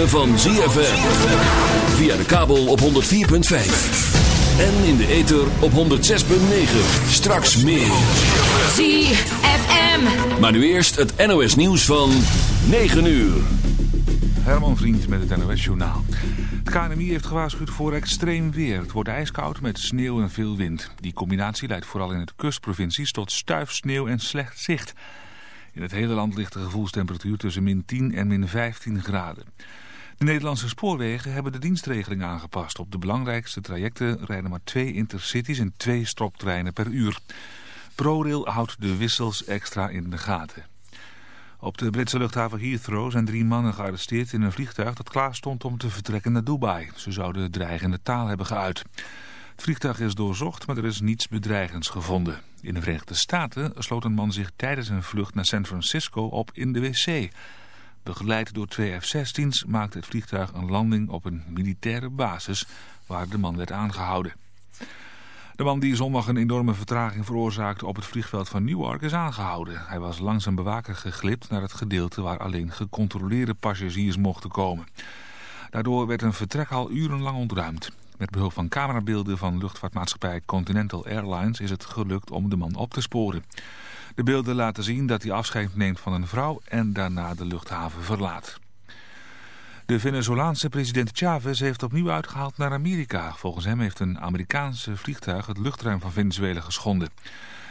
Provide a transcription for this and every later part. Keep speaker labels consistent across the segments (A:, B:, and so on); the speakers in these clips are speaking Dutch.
A: ritme van ZFM. Via de kabel op 104.5. En in de ether op 106.9. Straks meer.
B: ZFM.
A: Maar nu eerst het NOS nieuws van 9 uur.
C: Herman Vriend met het NOS Journaal. Het KNMI heeft gewaarschuwd voor extreem weer. Het wordt ijskoud met sneeuw en veel wind. Die combinatie leidt vooral in het kustprovincies tot stuif sneeuw en slecht zicht. In het hele land ligt de gevoelstemperatuur tussen min 10 en min 15 graden. De Nederlandse spoorwegen hebben de dienstregeling aangepast. Op de belangrijkste trajecten rijden maar twee intercities en twee stroptreinen per uur. ProRail houdt de wissels extra in de gaten. Op de Britse luchthaven Heathrow zijn drie mannen gearresteerd in een vliegtuig dat klaar stond om te vertrekken naar Dubai. Ze zouden dreigende taal hebben geuit. Het vliegtuig is doorzocht, maar er is niets bedreigends gevonden. In de Verenigde Staten sloot een man zich tijdens een vlucht naar San Francisco op in de wc. Begeleid door twee F-16's maakte het vliegtuig een landing op een militaire basis waar de man werd aangehouden. De man die zondag een enorme vertraging veroorzaakte op het vliegveld van Newark is aangehouden. Hij was langs een bewaker geglipt naar het gedeelte waar alleen gecontroleerde passagiers mochten komen. Daardoor werd een vertrek al urenlang ontruimd. Met behulp van camerabeelden van luchtvaartmaatschappij Continental Airlines is het gelukt om de man op te sporen. De beelden laten zien dat hij afscheid neemt van een vrouw en daarna de luchthaven verlaat. De Venezolaanse president Chavez heeft opnieuw uitgehaald naar Amerika. Volgens hem heeft een Amerikaanse vliegtuig het luchtruim van Venezuela geschonden.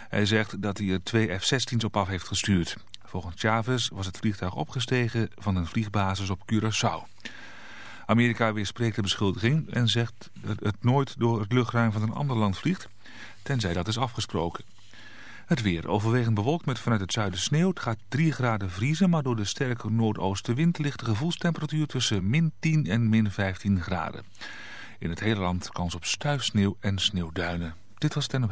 C: Hij zegt dat hij er twee F-16's op af heeft gestuurd. Volgens Chavez was het vliegtuig opgestegen van een vliegbasis op Curaçao. Amerika weerspreekt de beschuldiging en zegt dat het nooit door het luchtruim van een ander land vliegt, tenzij dat is afgesproken. Het weer overwegend bewolkt met vanuit het zuiden sneeuw. Het gaat 3 graden vriezen, maar door de sterke noordoostenwind ligt de gevoelstemperatuur tussen min 10 en min 15 graden. In het hele land kans op stuifsneeuw en sneeuwduinen. Dit was het.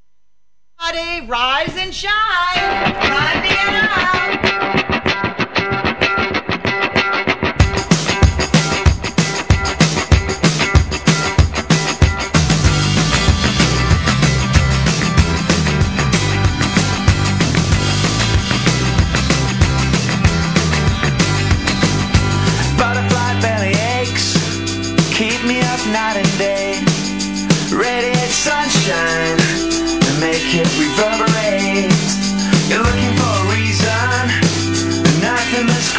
D: Rise and shine. Run it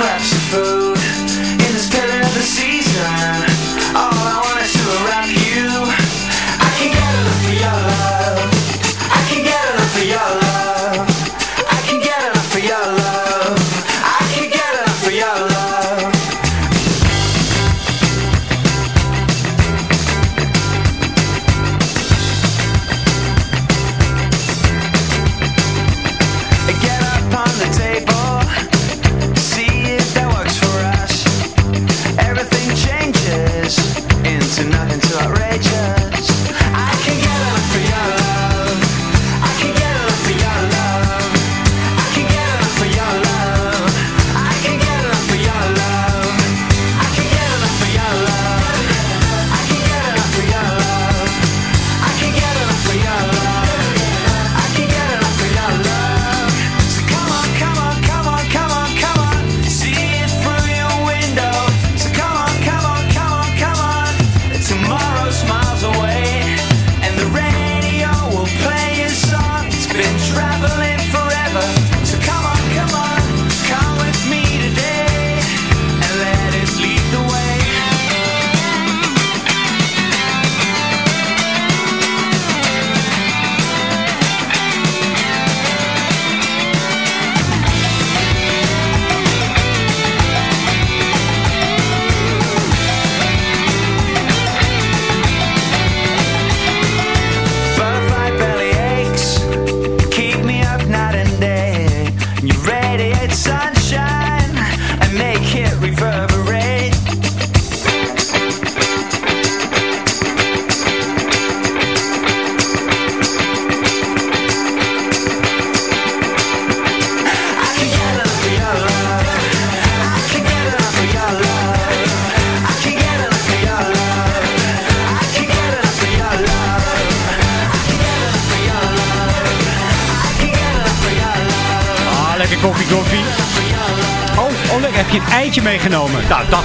E: traps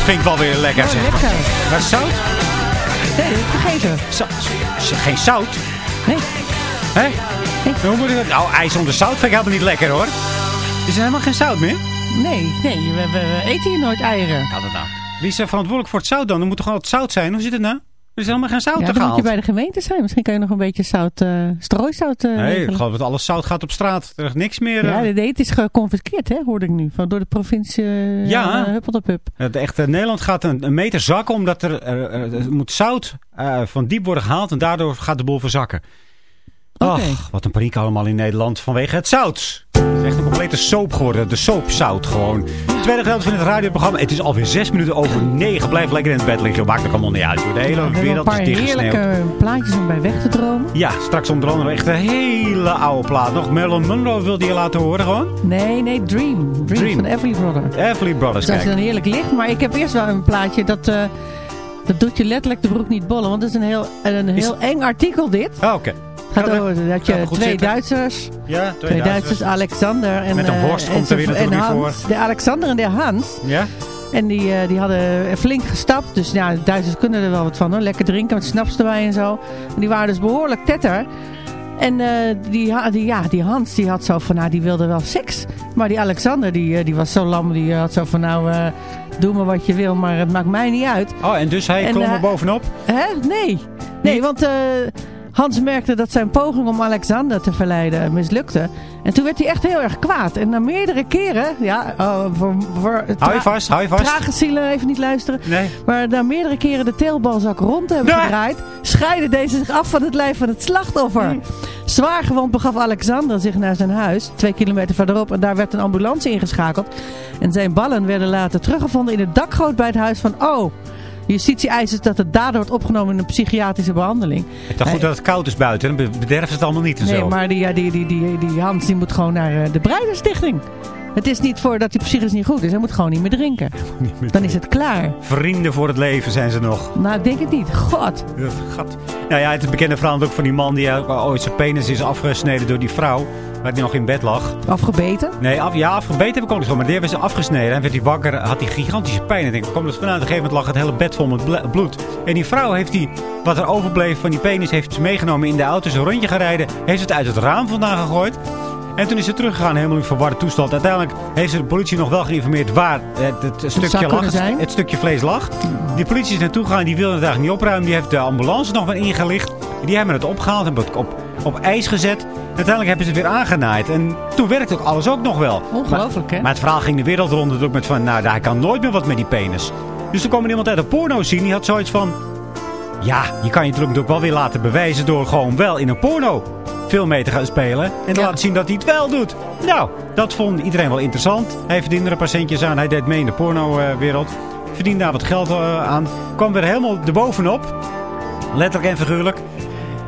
E: vind ik wel weer lekker.
F: Oh,
E: zeg.
F: lekker.
E: Maar zout?
F: Nee,
E: zo- geen zout?
F: Nee.
E: Hè? Hoe moet ik dat? Nou, ijs zonder zout vind ik helemaal niet lekker hoor. Is er helemaal geen zout meer?
F: Nee, nee, we, we- we eten hier nooit eieren.
E: Kan dat nou? Wie is er verantwoordelijk voor het zout dan? Er moet toch gewoon het zout zijn? Hoe zit het nou? Er is helemaal geen zout
F: Ja, dan moet
E: gehaald.
F: je bij de gemeente zijn. Misschien kan je nog een beetje zout, eh strooisout eh
E: Nee, ik geloof dat alles zout gaat op straat. Er is niks meer.
F: Ja,
E: eh,
F: nee, het is geconfiskeerd, hè, hoorde ik nu. Van, door de provincie uh,
E: Ja. Het echte Nederland gaat een, een meter zakken omdat er, er, moet zout eh, van diep worden gehaald en daardoor gaat de boel verzakken.
F: Oké.
E: Ach, wat een paniek allemaal in Nederland vanwege het zout. Het is echt een complete soap geworden. De soapzout gewoon. Tweede gedeelte van het radioprogramma. Het is alweer zes minuten over negen. Blijf lekker in het bed liggen. Maakt er allemaal niet uit. De hele
F: een
E: wereld is
F: paar
E: dichtgesneeuwd.
F: heerlijke plaatjes om bij weg te dromen.
E: Ja, straks onder andere echt een hele oude plaat. Nog Marilyn Monroe wilde je laten horen gewoon.
F: Nee, nee, Dream. Dream,
E: Dream.
F: van Everly Brothers.
E: Everly Brothers,
F: dat is dan heerlijk licht. Maar ik heb eerst wel een plaatje dat... eh, dat doet je letterlijk de broek niet bollen. Want het is een heel, een heel eng artikel dit.
E: Ah, oké.
F: Gaat
E: Ga
F: over dat je twee
E: zitten.
F: Duitsers...
E: Ja,
F: Twee Duitsers, Alexander en,
E: Met een
F: eh,
E: worst komt er weer
F: en Hans.
E: voor.
F: De Alexander en de Hans.
E: Ja?
F: En die, eh, die hadden flink gestapt. Dus ja, de Duitsers kunnen er wel wat van hoor. Lekker drinken met snaps erbij en zo. En die waren dus behoorlijk tetter. En eh, die, die, ja, die Hans die had zo van, nou die wilde wel seks. Maar die Alexander die, die was zo lam. Die had zo van, nou doe maar wat je wil. Maar het maakt mij niet uit.
E: Oh, en dus hij
F: En,
E: klom er bovenop?
F: Hè? Nee. Nee, want Hans merkte dat zijn poging om Alexander te verleiden mislukte. En toen werd hij echt heel erg kwaad. En na meerdere keren, ja, oh, voor, voor
E: Hou je vast, hou je vast.
F: Trage zielen even niet luisteren.
E: Nee.
F: Maar na meerdere keren de teelbalzak rond hebben
E: Ja.
F: gedraaid, scheidde deze zich af van het lijf van het slachtoffer.
E: Hm.
F: Zwaar gewond begaf Alexander zich naar zijn huis, twee kilometer verderop. En daar werd een ambulance ingeschakeld. En zijn ballen werden later teruggevonden in het dakgoot bij het huis van Oh. Justitie eist dat het dader wordt opgenomen in een psychiatrische behandeling.
E: Het is goed dat het koud is buiten. Dan bederft het allemaal niet en
F: Nee,
E: zo.
F: maar die, die, die, die, die Hans die moet gewoon naar eh, de Breiderstichting. Het is niet voor dat hij psychisch niet goed is. Hij moet gewoon niet meer drinken. Dan is het klaar.
E: Vrienden voor het leven zijn ze nog.
F: Nou, ik denk het niet. God.
E: Gat. Nou ja, het bekende verhaal ook van die man die eh, ooit zijn penis is afgesneden door die vrouw. Waar hij nog in bed lag.
F: Afgebeten?
E: Nee, af, ja, afgebeten heb ik ook niet zo. Maar die hebben ze afgesneden. En werd hij wakker, had hij gigantische pijn. En ik komt het vanuit? Op een gegeven moment lag het hele bed vol met bloed. En die vrouw heeft die, wat er overbleef van die penis, heeft ze meegenomen in de auto. Ze een rondje gereden. Heeft het uit het raam vandaan gegooid. En toen is ze teruggegaan, helemaal in verwarde toestand. Uiteindelijk heeft ze de politie nog wel geïnformeerd waar het, het, stukje, lag,
F: zijn.
E: het stukje vlees lag. Die politie is naartoe gegaan, die wilde het eigenlijk niet opruimen. Die heeft de ambulance nog wel ingelicht. Die hebben het opgehaald, het op, op ijs gezet. Uiteindelijk hebben ze het weer aangenaaid. En toen werkte ook alles ook nog wel.
F: Ongelooflijk,
E: maar,
F: hè?
E: Maar het verhaal ging de wereld rond ook met van, nou, hij kan nooit meer wat met die penis. Dus toen kwam er iemand uit de porno zien, die had zoiets van... Ja, je kan je natuurlijk ook wel weer laten bewijzen door gewoon wel in een porno film mee te gaan spelen. En te laten zien dat hij het wel doet. Nou, dat vond iedereen wel interessant. Hij verdiende er een paar centjes aan. Hij deed mee in de porno-wereld. Verdiende daar wat geld eh, aan. Kwam weer helemaal erbovenop. Letterlijk en figuurlijk.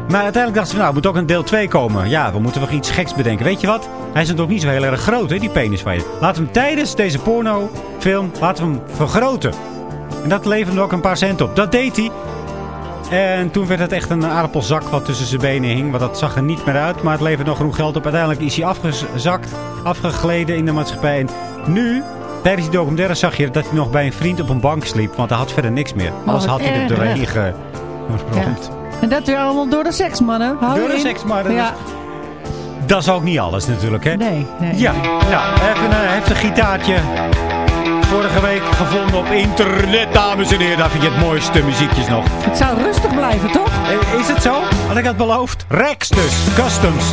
E: Maar uiteindelijk dachten ze, nou, er moet ook een deel 2 komen. Ja, we moeten wel iets geks bedenken. Weet je wat? Hij is natuurlijk niet zo heel erg groot, hè, die penis van je. Laten we hem tijdens deze pornofilm, laten we hem vergroten. En dat leverde ook een paar cent op. Dat deed hij. En toen werd het echt een aardappelzak wat tussen zijn benen hing. Want dat zag er niet meer uit. Maar het leverde nog genoeg geld op. Uiteindelijk is hij afgezakt, afgegleden in de maatschappij. En nu, tijdens die documentaire zag je dat hij nog bij een vriend op een bank sliep. Want hij had verder niks meer. Alles had hij er doorheen
F: Ja. En dat weer allemaal door de seks, mannen. Hou
E: Door de
F: in.
E: seks, maar dat
F: Ja.
E: is- Dat is ook niet alles natuurlijk, hè?
F: Nee, nee.
E: Ja, nou, even een heftig gitaartje. Vorige week gevonden op internet, dames en heren. Daar vind je het mooiste muziekjes nog.
F: Het zou rustig blijven, toch?
E: Eh, Is het zo? Had ik het beloofd? Rex dus, Customs.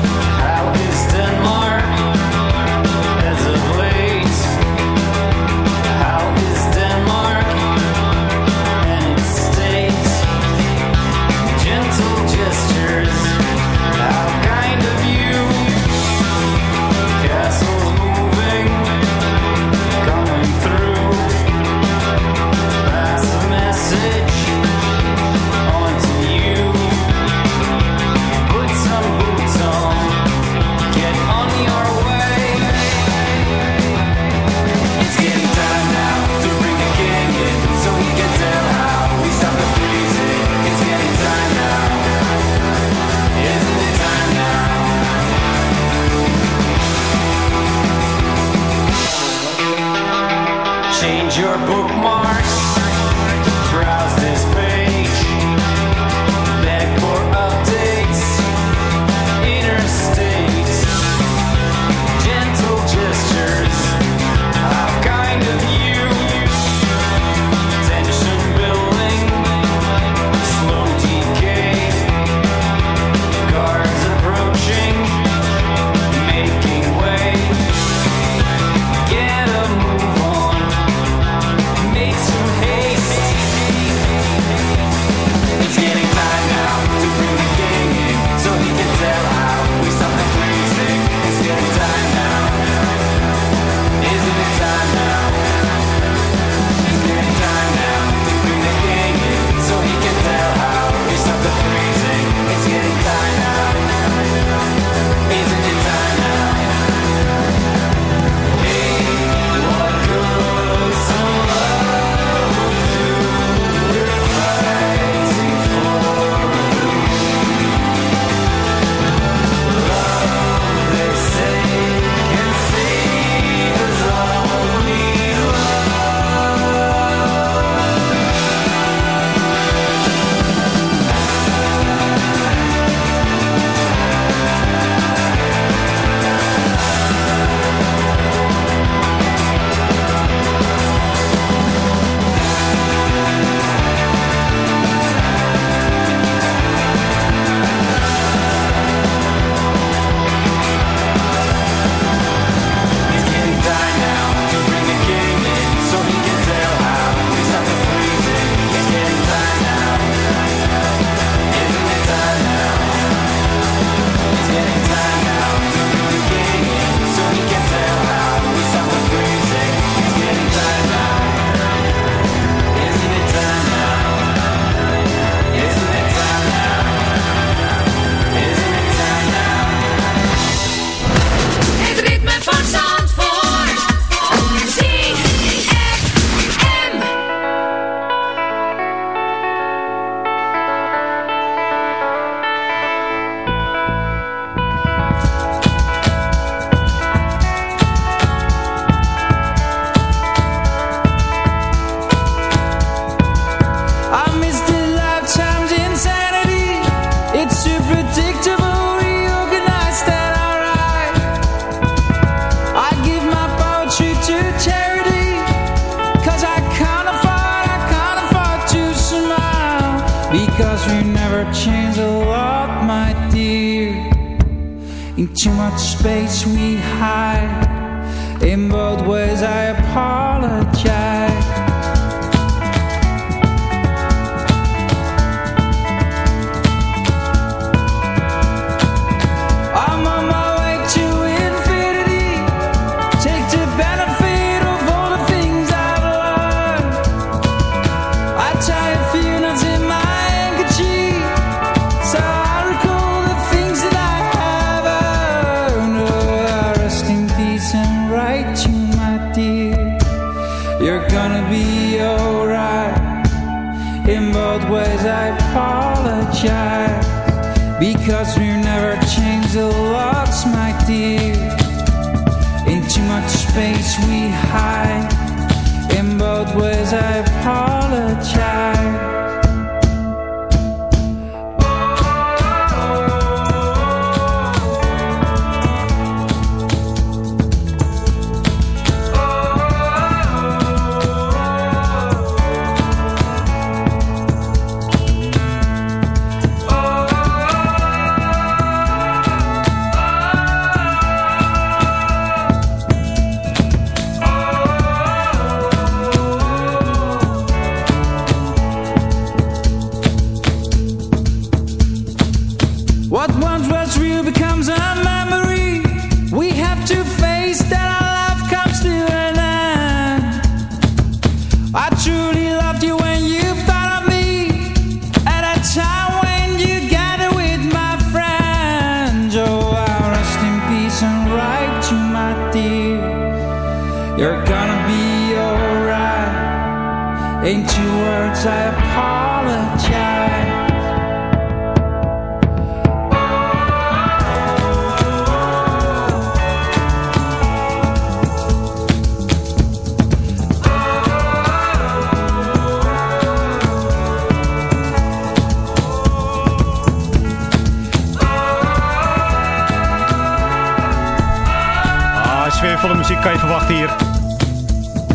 E: Muziek kan je verwachten hier.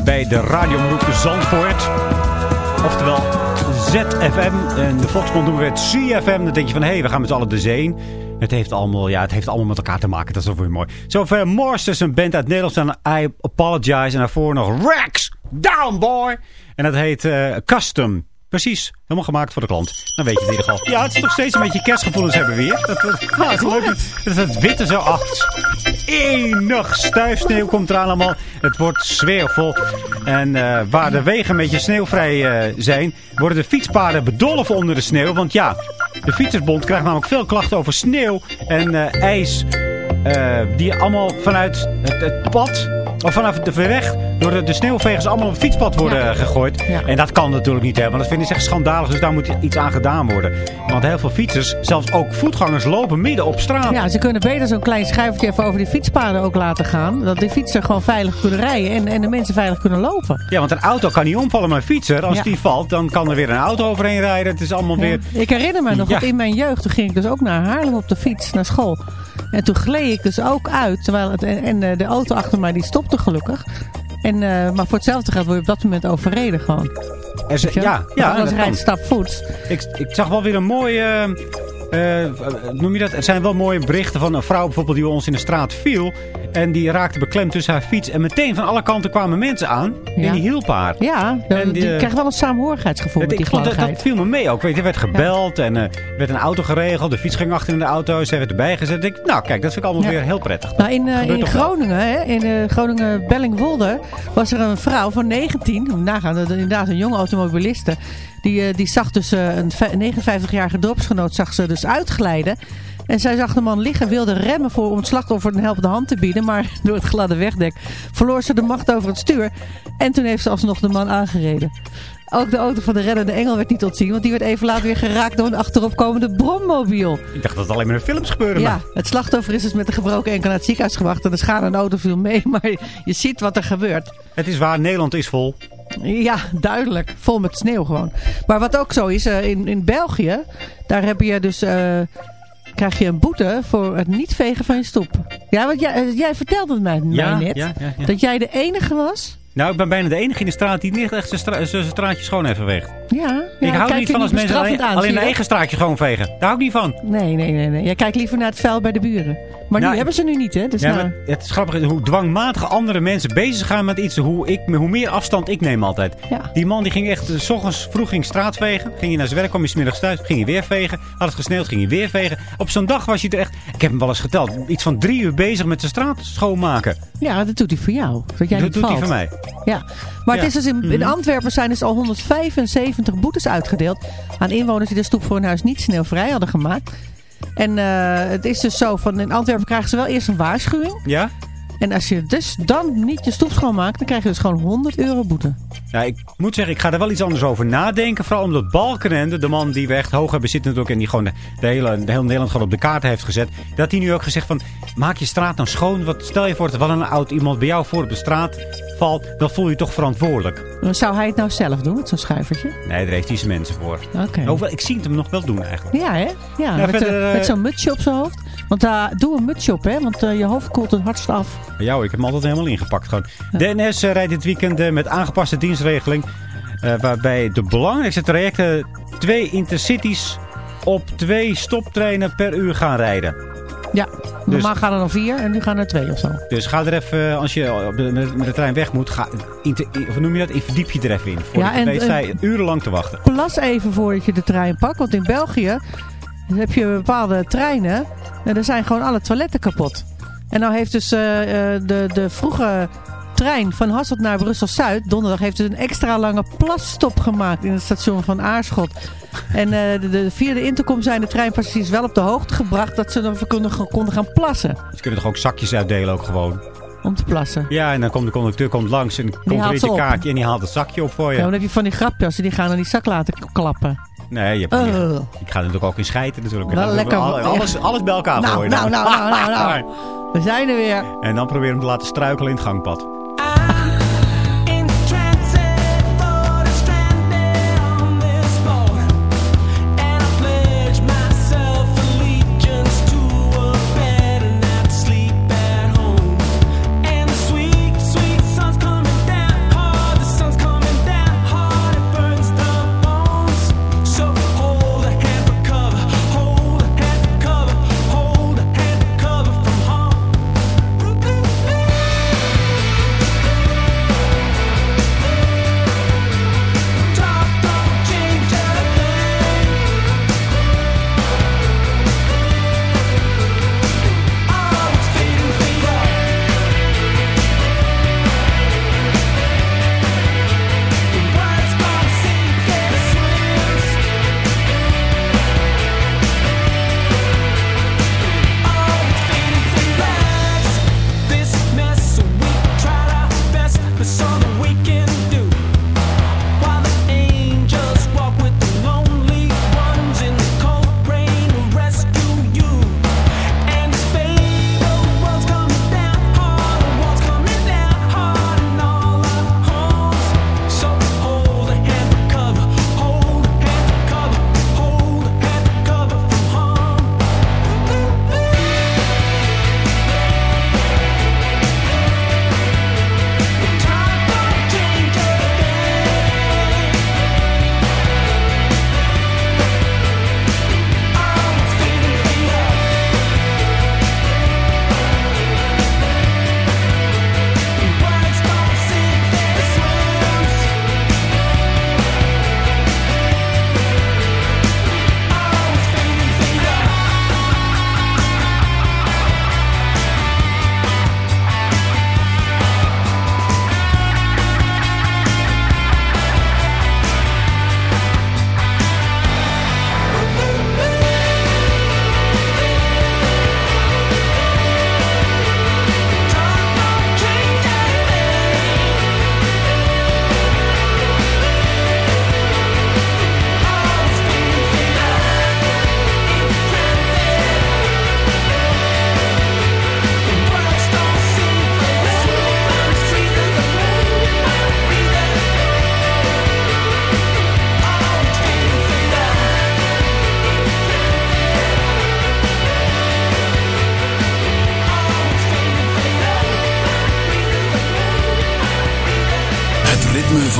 E: Bij de radiomroep Zandvoort. Oftewel ZFM. En de Volksmond doen we het CFM. Dan denk je van, hé, hey, we gaan met z'n allen de zee. Het heeft, allemaal, ja, het heeft allemaal met elkaar te maken. Dat is wel weer mooi. Zover Morse is een band uit Nederland. En I Apologize. En daarvoor nog Rex. Down, boy. En dat heet eh, Custom. Precies, helemaal gemaakt voor de klant. Dan weet je het in ieder geval. Ja, het is nog steeds een beetje kerstgevoelens hebben we weer. Dat, dat, nou, het is leuk. Dat is het witte zo acht. Enig stuifsneeuw komt eraan allemaal. Het wordt sfeervol. En eh, waar de wegen een beetje sneeuwvrij eh, zijn, worden de fietspaden bedolven onder de sneeuw. Want ja, de Fietsersbond krijgt namelijk veel klachten over sneeuw en eh, ijs. die allemaal vanuit het pad, of vanaf de weg, door de, de sneeuwvegers allemaal op het fietspad worden eh, gegooid. En dat kan natuurlijk niet hebben, want dat vinden ze echt schandalig. Dus daar moet iets aan gedaan worden. Want heel veel fietsers, zelfs ook voetgangers, lopen midden op straat.
F: Ja, ze kunnen beter zo'n klein schuivertje even over die fietspaden ook laten gaan. Dat de fietser gewoon veilig kunnen rijden en, en de mensen veilig kunnen lopen.
E: Ja, want een auto kan niet omvallen, maar een fietser, als
F: Ja.
E: die valt, dan kan er weer een auto overheen rijden. Het is allemaal weer...
F: Ik herinner me nog dat in mijn jeugd, toen ging ik dus ook naar Haarlem op de fiets, naar school. En toen gleed ik dus ook uit, terwijl het, en, eh, de auto achter mij die stopte gelukkig. En, eh, maar voor hetzelfde geld word je op dat moment overreden gewoon.
E: Ja, ja, dat
F: rijdt stapvoets.
E: Ik, ik zag wel weer een mooie... noem je dat? Er zijn wel mooie berichten van een vrouw bijvoorbeeld die ons in de straat viel. En die raakte beklemd tussen haar fiets. En meteen van alle kanten kwamen mensen aan. En
F: Ja.
E: die hielpen haar.
F: Ja,
E: En die,
F: die
E: eh,
F: krijgt wel een saamhorigheidsgevoel met die
E: dat, dat viel me mee ook. Weet je, er werd gebeld en eh, er werd een auto geregeld. De fiets ging achter in de auto. Ze werd erbij gezet. Ik, nou kijk, dat vind ik allemaal
F: Ja.
E: weer heel prettig.
F: Nou, in, eh, in. Groningen, hè, in eh, Groningen Bellingwolde, was er een vrouw van 19, moet je nagaan, inderdaad een jonge automobiliste. Die, eh, die zag dus eh, een ve- 59-jarige dorpsgenoot zag ze dus uitglijden. En zij zag de man liggen, wilde remmen voor, om het slachtoffer een helpende hand te bieden. Maar door het gladde wegdek verloor ze de macht over het stuur. En toen heeft ze alsnog de man aangereden. Ook de auto van de reddende engel werd niet ontzien. Want die werd even later weer geraakt door een achteropkomende brommobiel.
E: Ik dacht dat het alleen maar in films gebeurde.
F: Ja,
E: maar-
F: het slachtoffer is dus met een gebroken enkel naar het ziekenhuis gebracht. En de schade aan de auto viel mee. Maar je ziet wat er gebeurt.
E: Het is waar, Nederland is vol.
F: Ja, duidelijk. Vol met sneeuw gewoon. Maar wat ook zo is, eh, in, in België, daar heb je dus, eh, krijg je een boete voor het niet vegen van je stoep. Ja, want jij, eh, jij vertelde het mij,
E: Ja,
F: mij net.
E: ja, ja, ja.
F: Dat jij de enige was.
E: Nou, ik ben bijna de enige in de straat die niet echt zijn, stra zijn straatje schoon heeft geveegd.
F: Ja, ja
E: ik hou niet
F: je
E: van als mensen alleen,
F: aan, je
E: eigen straatje schoonvegen. Daar hou ik niet van.
F: Nee, nee, nee, nee. Jij kijkt liever naar het vuil bij de buren. Maar
E: Nou,
F: nu hebben ze nu niet, hè? Dus
E: ja,
F: nou,
E: het is grappig hoe dwangmatig andere mensen bezig gaan met iets. Hoe, ik, hoe meer afstand ik neem altijd.
F: Ja.
E: Die man die ging echt, eh, s ochtends vroeg ging straat vegen. Ging hij naar zijn werk, kwam hij 's middags thuis. Ging hij weer vegen. Had het gesneeuwd, ging hij weer vegen. Op zo'n dag was hij er echt, ik heb hem wel eens geteld, iets van drie uur bezig met zijn straat schoonmaken.
F: ja, dat doet hij voor jou. Dat jij
E: Dat
F: niet
E: doet hij voor mij.
F: Ja, maar
E: Ja.
F: het is dus in, in
E: Mhm.
F: Antwerpen zijn dus al 175 boetes uitgedeeld aan inwoners die de stoep voor hun huis niet sneeuwvrij hadden gemaakt. En eh, het is dus zo, van in Antwerpen krijgen ze wel eerst een waarschuwing.
E: Ja?
F: En als je dus dan niet je stoep schoonmaakt, dan krijg je dus gewoon 100 euro boete.
E: Ja, ik moet zeggen, ik ga er wel iets anders over nadenken. Vooral omdat Balkenende, de man die we echt hoog hebben zitten natuurlijk... en die gewoon de, de hele, de hele Nederland gewoon op de kaart heeft gezet... dat hij nu ook gezegd van, maak je straat nou schoon. Wat, stel je voor dat wel een oud iemand bij jou voor op de straat valt... dan voel je je toch verantwoordelijk.
F: Zou hij het nou zelf doen, met zo'n schuivertje?
E: Nee, daar heeft hij zijn mensen voor.
F: Oké.
E: Hoewel, ik zie het hem nog wel doen eigenlijk.
F: Ja, hè? Ja, met,
E: verder,
F: eh,
E: eh,
F: met zo'n mutsje op zijn hoofd. Want daar doe een mutsje op, hè? Want eh, je hoofd koelt het hardst af.
E: Jou, ik heb hem altijd helemaal ingepakt. Gewoon. De NS eh, rijdt dit weekend eh, met aangepaste dienstregeling. eh, waarbij de belangrijkste trajecten twee intercities op twee stoptreinen per uur gaan rijden.
F: Ja, normaal gaan er dan vier en nu gaan er twee of zo.
E: Dus ga er even, eh, als je op de, met, de trein weg moet, ga, noem je dat? Verdiep je er even in. Voordat
F: Ja,
E: je
F: en-
E: weet,
F: en-
E: je urenlang te wachten.
F: Plas even voordat je de trein pakt. Want in België heb je bepaalde treinen. En er zijn gewoon alle toiletten kapot. En nou heeft dus eh, eh, de, de vroege trein van Hasselt naar Brussel-Zuid... donderdag heeft dus een extra lange plasstop gemaakt in het station van Aarschot. En eh, de, de, via de intercom zijn de treinpassagiers wel op de hoogte gebracht... dat ze dan konden, konden gaan plassen.
E: Ze kunnen toch ook zakjes uitdelen ook gewoon.
F: Om te plassen.
E: Ja, en dan komt de conducteur komt langs en je
F: op.
E: kaartje en die haalt het zakje op voor je.
F: Ja, dan heb je van die grapjas en die gaan dan die zak laten klappen.
E: Nee, je hebt
F: Oh.
E: Ik ga natuurlijk ook in schijten natuurlijk.
F: Wel
E: ga
F: lekker.
E: Alles, alles, alles bij elkaar
F: Nou,
E: gooien.
F: nou, nou, nou, nou, nou. We zijn er weer.
E: En dan proberen hem te laten struikelen in het gangpad.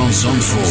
A: Ritme van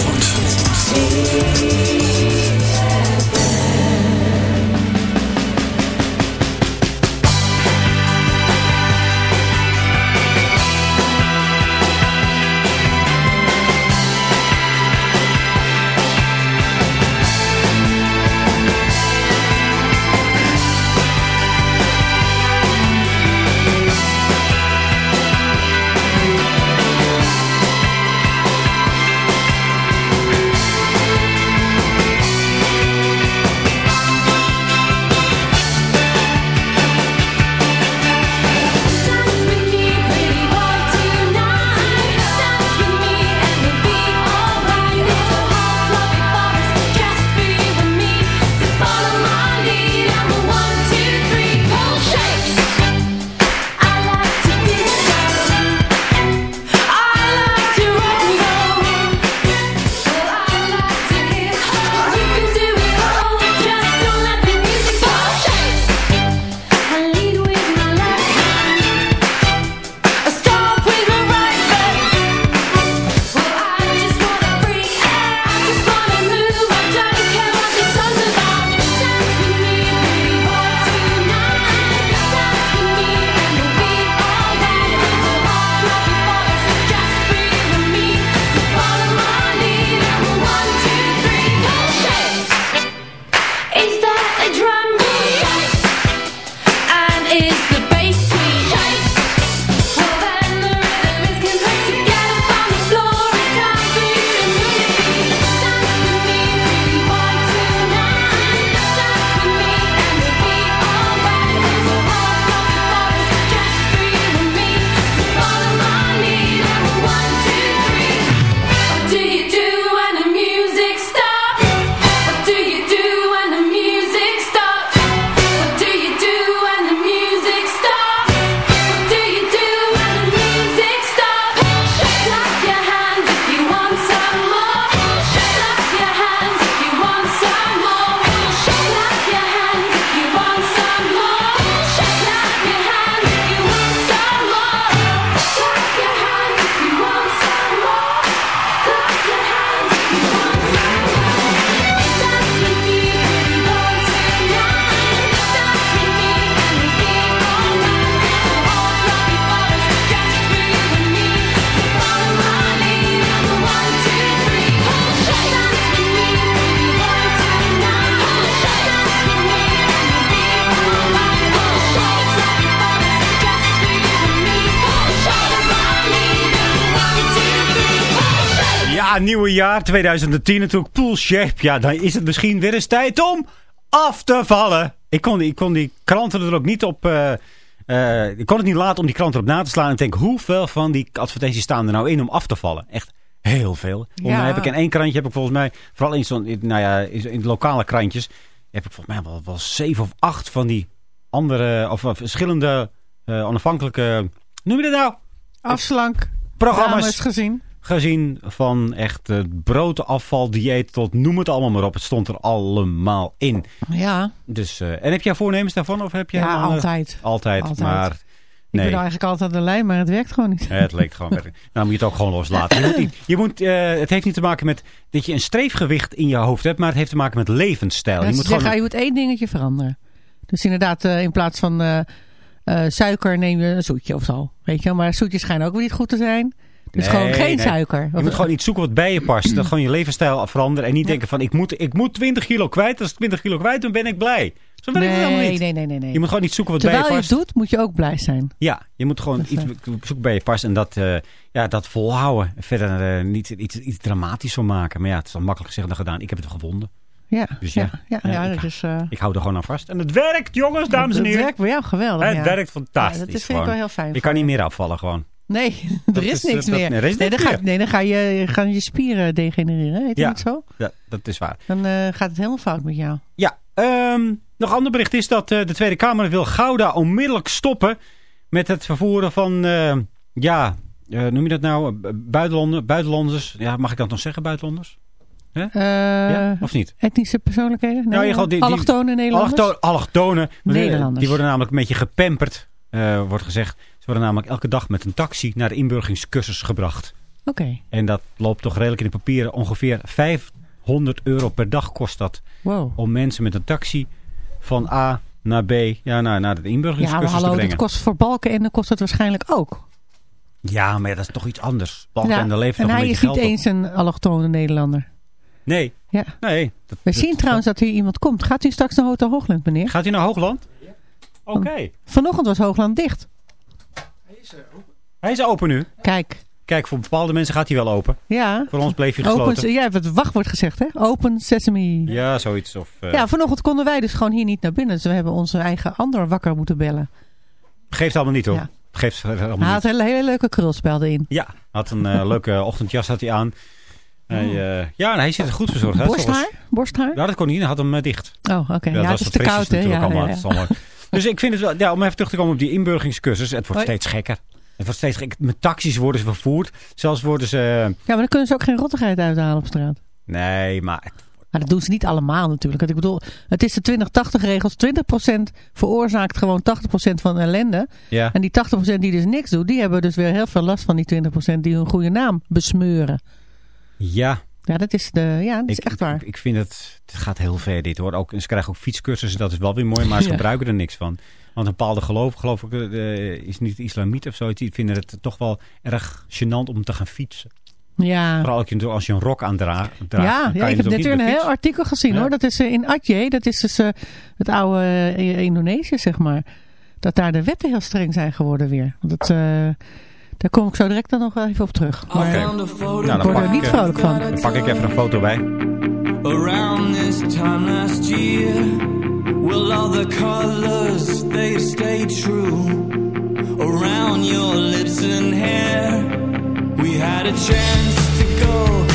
E: jaar 2010 natuurlijk. Pool shape. Ja, dan is het misschien weer eens tijd om af te vallen. Ik kon, ik kon die kranten er ook niet op... eh, eh, ik kon het niet laten om die kranten erop na te slaan. En denk, hoeveel van die advertenties staan er nou in om af te vallen? Echt heel veel.
F: Ja.
E: Dan heb ik in één krantje, heb ik volgens mij... Vooral in, zo'n, nou ja, in, in de lokale krantjes... heb ik volgens mij wel, wel zeven of acht van die andere... of verschillende eh, onafhankelijke... Noem je dat nou?
F: Afslank.
E: Programma's.
F: gezien.
E: Gezien van echt het broodafval, dieet tot noem het allemaal maar op. Het stond er allemaal in.
F: Ja,
E: Dus, eh, en heb jij voornemens daarvan? Of heb jij
F: ja
E: helemaal-
F: altijd.
E: altijd.
F: Altijd.
E: maar
F: Ik
E: nee.
F: ben nou eigenlijk altijd aan de lijn, maar het werkt gewoon niet.
E: Het leek gewoon werken. Nou moet je het ook gewoon loslaten. Je moet, niet- je moet, eh, het heeft niet te maken met dat je een streefgewicht in je hoofd hebt, maar het heeft te maken met levensstijl.
F: Ja,
E: je moet
F: zeggen,
E: gewoon,
F: je moet één dingetje veranderen. Dus inderdaad, eh, in plaats van eh, eh, suiker neem je een zoetje of zo. Weet je wel? Maar zoetjes schijnen ook weer niet goed te zijn. Dus
E: Nee,
F: gewoon geen
E: nee.
F: suiker.
E: Je moet gewoon iets zoeken wat bij je past. Dat gewoon je levensstijl veranderen. En niet denken van ik moet, ik moet 20 kilo kwijt. Als ik 20 kilo kwijt ben, ben ik blij. Zo werkt het helemaal
F: nee,
E: niet.
F: nee, nee, nee, nee.
E: Je moet gewoon iets zoeken wat
F: Terwijl
E: bij
F: je
E: je
F: het
E: past.
F: doet, moet je ook blij zijn.
E: Ja, je moet gewoon iets zoeken bij je past en dat, eh, ja, dat volhouden. Verder eh, niet iets, iets dramatisch van maken. Maar ja, het is dan makkelijk gezegd dan gedaan. Ik heb het gevonden.
F: Ja,
E: Dus
F: ja,
E: ja,
F: ja, ja,
E: ik,
F: dat is... eh,
E: ik hou er gewoon aan vast. En het werkt, jongens, dames en
F: Het
E: heren.
F: werkt bij jou geweldig.
E: het werkt fantastisch.
F: Ja, dat is, vind ik wel heel fijn.
E: Je kan niet meer afvallen gewoon.
F: Nee,
E: Dat
F: er is,
E: is,
F: niks
E: dat-
F: meer.
E: nee, is
F: nee, dan ga, nee, dan ga je, gaan je spieren degenereren. Heet
E: Ja.
F: niet zo?
E: Ja, dat is waar.
F: Dan eh, gaat het helemaal fout met jou.
E: Ja, ehm, nog ander bericht is dat eh, de Tweede Kamer wil Gouda onmiddellijk stoppen met het vervoeren van, eh, ja, eh, noem je dat nou, eh, buitenlanders, buitenlanders. Ja, mag ik dat nog zeggen, buitenlanders?
F: Eh,
E: ja, of niet?
F: Etnische persoonlijkheden? Nee,
E: Nou, die-
F: allochtone Nederlanders?
E: Allochto- Allochtonen.
F: Nederlanders.
E: Die worden namelijk een beetje gepamperd, eh, wordt gezegd. Ze worden namelijk elke dag met een taxi naar de inburgeringscursus gebracht.
F: Oké.
E: En dat loopt toch redelijk in de papieren. Ongeveer 500 euro per dag kost dat.
F: Wow.
E: Om mensen met een taxi van A naar B, ja, naar, naar de
F: Ja,
E: inburgeringscursus
F: maar
E: te
F: hallo,
E: brengen.
F: dat kost voor balken en dan kost het waarschijnlijk ook.
E: Ja, maar dat is toch iets anders. Balken
F: Ja,
E: en daar leeft
F: en
E: toch een
F: hij is niet
E: op.
F: eens een allochtone Nederlander.
E: Nee.
F: Ja.
E: Nee. Dat,
F: We zien trouwens dat hier iemand komt. Gaat u straks naar Hotel Hoogland, meneer?
E: Gaat u naar Hoogland? Oké.
F: Vanochtend was Hoogland dicht.
E: Hij is open nu.
F: Kijk.
E: Kijk, voor bepaalde mensen gaat hij wel open.
F: Ja.
E: Voor ons bleef hij gesloten.
F: Open, jij hebt het wachtwoord gezegd, hè? Open Sesame.
E: Ja, zoiets. Of, eh,
F: Ja, vanochtend konden wij dus gewoon hier niet naar binnen. Dus we hebben onze eigen ander wakker moeten bellen.
E: Geeft allemaal niet hoor.
F: Ja.
E: Geeft allemaal
F: Hij
E: niet.
F: had een hele leuke krulspel erin.
E: Ja, had een eh, leuke ochtendjas had hij aan. Hij, eh, ja, hij zit er goed verzorgd.
F: Borsthaar? Borsthaar?
E: Ja, dat kon niet. Hij had hem eh, dicht.
F: Oh, oké. Ja,
E: dat
F: het is te koud, hè?
E: natuurlijk
F: Ja,
E: allemaal.
F: ja,
E: Het is
F: ja.
E: Dus ik vind het wel, ja, om even terug te komen op die inburgeringscursus. Het wordt
F: Hoi.
E: steeds gekker. Het wordt steeds gekker. Met taxis worden ze vervoerd. Zelfs worden ze...
F: Ja, maar dan kunnen ze ook geen rottigheid uithalen op straat.
E: Nee, maar
F: Maar dat doen ze niet allemaal natuurlijk. Want ik bedoel, het is de 20-80 regels. 20% veroorzaakt gewoon 80% van de ellende.
E: Ja.
F: En die 80% die dus niks doet, die hebben dus weer heel veel last van die 20% die hun goede naam besmeuren.
E: ja,
F: Ja, dat is, de, ja, dat is
E: ik,
F: echt waar.
E: ik, ik vind het... Het gaat heel ver dit hoor. Ook, ze krijgen ook fietscursussen. Dat is wel weer mooi. Maar ze
F: Ja.
E: gebruiken er niks van. Want een bepaalde geloof, geloof ik, eh, is niet islamiet of zoiets. Die vinden het toch wel erg gênant om te gaan fietsen.
F: Ja.
E: Vooral als je, een rok aandraagt.
F: Ja, ja ik heb net weer een heel artikel gezien
E: Ja.
F: hoor. Dat is eh, in Aceh, dat is dus eh, het oude eh, Indonesië zeg maar. Dat daar de wetten heel streng zijn geworden weer. Want dat, eh, daar kom ik zo direct dan nog wel even op terug. Maar
E: Nou,
F: ik
E: dan
F: word
E: pak
F: er
E: ik,
F: niet
E: eh,
F: vrolijk van.
E: Dan pak ik even een foto bij.
G: Around this time last year, will all the colors they stay true? Around your lips and hair, we had a chance to go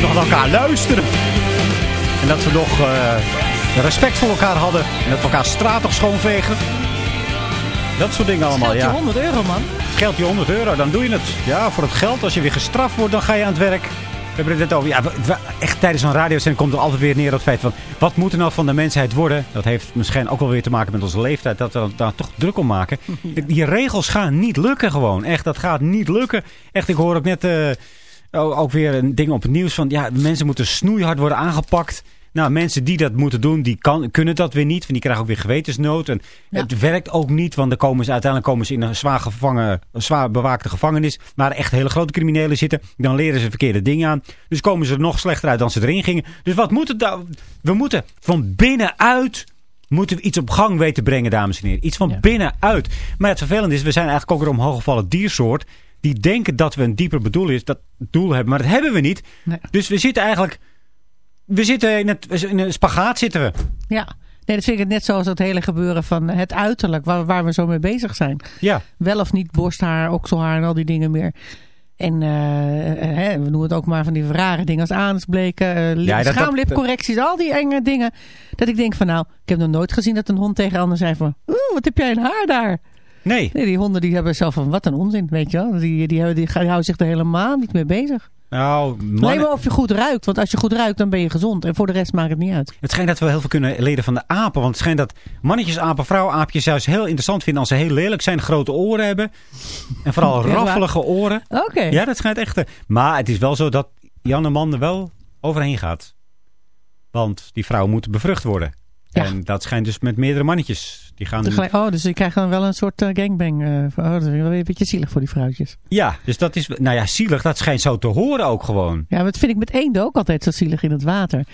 E: Nog naar elkaar luisteren. En dat we nog eh, respect voor elkaar hadden. En dat we elkaar straat nog schoonvegen. Dat soort dingen allemaal,
F: je
E: ja.
F: 100 euro, man.
E: Geld je 100 euro, dan doe je het. Ja, voor het geld. Als je weer gestraft wordt, dan ga je aan het werk. We hebben het net over. Ja, echt tijdens zo'n radiozending komt er altijd weer neer op het feit van... wat moet er nou van de mensheid worden? Dat heeft misschien ook wel weer te maken met onze leeftijd. Dat we daar toch druk om maken. Die regels gaan niet lukken gewoon. Echt, dat gaat niet lukken. Echt, ik hoor ook net eh, ook ook weer een ding op het nieuws van... ja, mensen moeten snoeihard worden aangepakt... Nou, mensen die dat moeten doen, die kan, kunnen dat weer niet. Want die krijgen ook weer gewetensnood. En het werkt ook niet, want dan komen ze, uiteindelijk komen ze in een zwaar, gevangen, zwaar bewaakte gevangenis. Waar echt hele grote criminelen zitten. Dan leren ze verkeerde dingen aan. Dus komen ze er nog slechter uit dan ze erin gingen. Dus wat moet het nou? We moeten van binnenuit moeten we iets op gang weten te brengen, dames en heren. Iets van binnenuit. Maar het vervelende is, we zijn eigenlijk ook een omhooggevallen diersoort. Die denken dat we een dieper bedoel, is, dat doel hebben, maar dat hebben we niet. Dus we zitten eigenlijk... We zitten in, het, in een spagaat zitten we.
F: Ja. Nee, dat vind ik net zoals het hele gebeuren van het uiterlijk, waar, waar we zo mee bezig zijn.
E: Ja.
F: Wel of niet borsthaar, okselhaar en al die dingen meer. En eh, eh, hè, we noemen het ook maar van die rare dingen als aansbleken, eh, lip-
E: Ja, dat- dat-
F: schaamlipcorrecties, al die enge dingen. Dat ik denk van nou, ik heb nog nooit gezien dat een hond tegen een ander zei van, oeh, wat heb jij een haar daar?
E: Nee.
F: Nee, die honden die hebben zelf van, wat een onzin, weet je wel. Die, die, hebben, die, die houden zich er helemaal niet mee bezig.
E: Nou, mannen,
F: maar of je goed ruikt, want als je goed ruikt, dan ben je gezond. En voor de rest maakt het niet uit.
E: het schijnt dat we heel veel kunnen leren van de apen. Want het schijnt dat mannetjesapen vrouwenaapjes juist heel interessant vinden als ze heel lelijk zijn. Grote oren hebben. En vooral
F: Ja,
E: raffelige oren.
F: Oké.
E: Ja, dat schijnt echt. eh, Maar het is wel zo dat Jan en Man er wel overheen gaat. Want die vrouw moet bevrucht worden. En dat schijnt dus met meerdere mannetjes. Die gaan
F: Tegelijk, oh, dus je krijgt dan wel een soort eh, gangbang. eh, oh, dat is wel een beetje zielig voor die vrouwtjes.
E: Ja, dus dat is, nou ja, zielig. Dat schijnt zo te horen ook gewoon.
F: Ja, maar dat vind ik met eenden ook altijd zo zielig in het water.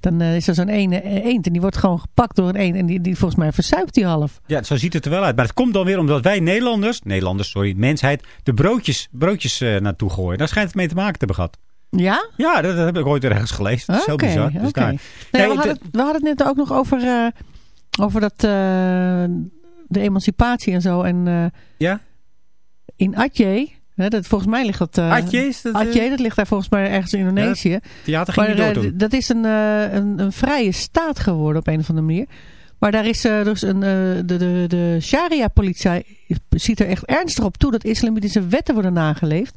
F: Dan eh, is er zo'n ene, eend en die wordt gewoon gepakt door een eend. En die, die volgens mij verzuipt die half.
E: Ja, zo ziet het er wel uit. Maar het komt dan weer omdat wij Nederlanders, Nederlanders, sorry, mensheid, de broodjes, broodjes naartoe gooien. Daar schijnt het mee te maken te hebben gehad.
F: Ja?
E: Ja, dat, dat heb ik ooit ergens gelezen. Dat is heel bizar. Dus daar-
F: Nee, we,
E: de-
F: hadden, we hadden het net ook nog over, over dat, eh, de emancipatie en zo. En, eh,
E: ja?
F: In Atje, hè, dat, volgens mij ligt dat... eh,
E: Atje is dat?
F: Atje, dat ligt daar volgens mij ergens in Indonesië.
E: Ja, theater ging
F: Maar,
E: door
F: dat is een, een, een vrije staat geworden op een of andere manier. Maar daar is dus een, de, de, de sharia-politie ziet er echt ernstig op toe dat islamitische wetten worden nageleefd.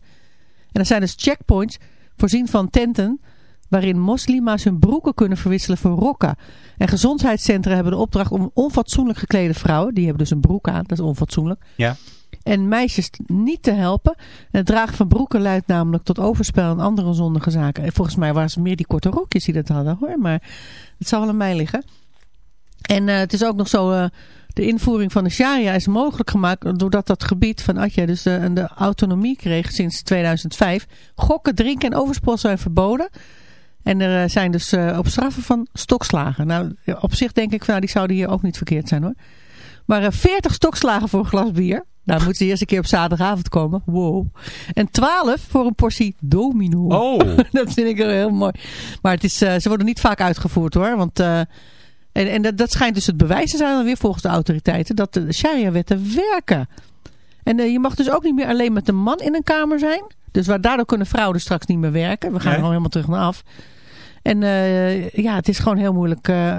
F: En er zijn dus checkpoints voorzien van tenten waarin moslima's hun broeken kunnen verwisselen voor rokken. En gezondheidscentra hebben de opdracht om onfatsoenlijk geklede vrouwen, die hebben dus een broek aan, dat is onfatsoenlijk,
E: Ja.
F: en meisjes niet te helpen. En het dragen van broeken leidt namelijk tot overspel en andere zondige zaken. En volgens mij waren het meer die korte rokjes die dat hadden hoor. Maar het zal wel aan mij liggen. En eh, het is ook nog zo, eh, de invoering van de sharia is mogelijk gemaakt doordat dat gebied van Atje dus de, de autonomie kreeg sinds 2005. Gokken, drinken en overspel zijn verboden. En er eh, zijn dus eh, op straffen van stokslagen. Nou, op zich denk ik, van, nou, die zouden hier ook niet verkeerd zijn hoor. Maar eh, 40 stokslagen voor een glas bier. Nou, moeten ze eerst een keer op zaterdagavond komen. Wow. En 12 voor een portie domino.
E: Oh.
F: dat vind ik wel heel mooi. Maar het is, eh, ze worden niet vaak uitgevoerd hoor. Want, eh, en en dat, dat schijnt dus het bewijs te zijn dan weer volgens de autoriteiten. Dat de sharia-wetten werken. En eh, je mag dus ook niet meer alleen met een man in een kamer zijn. Dus waar, daardoor kunnen vrouwen er straks niet meer werken. We gaan
E: Nee.
F: gewoon helemaal terug naar af. En eh, ja, het is gewoon heel moeilijk eh,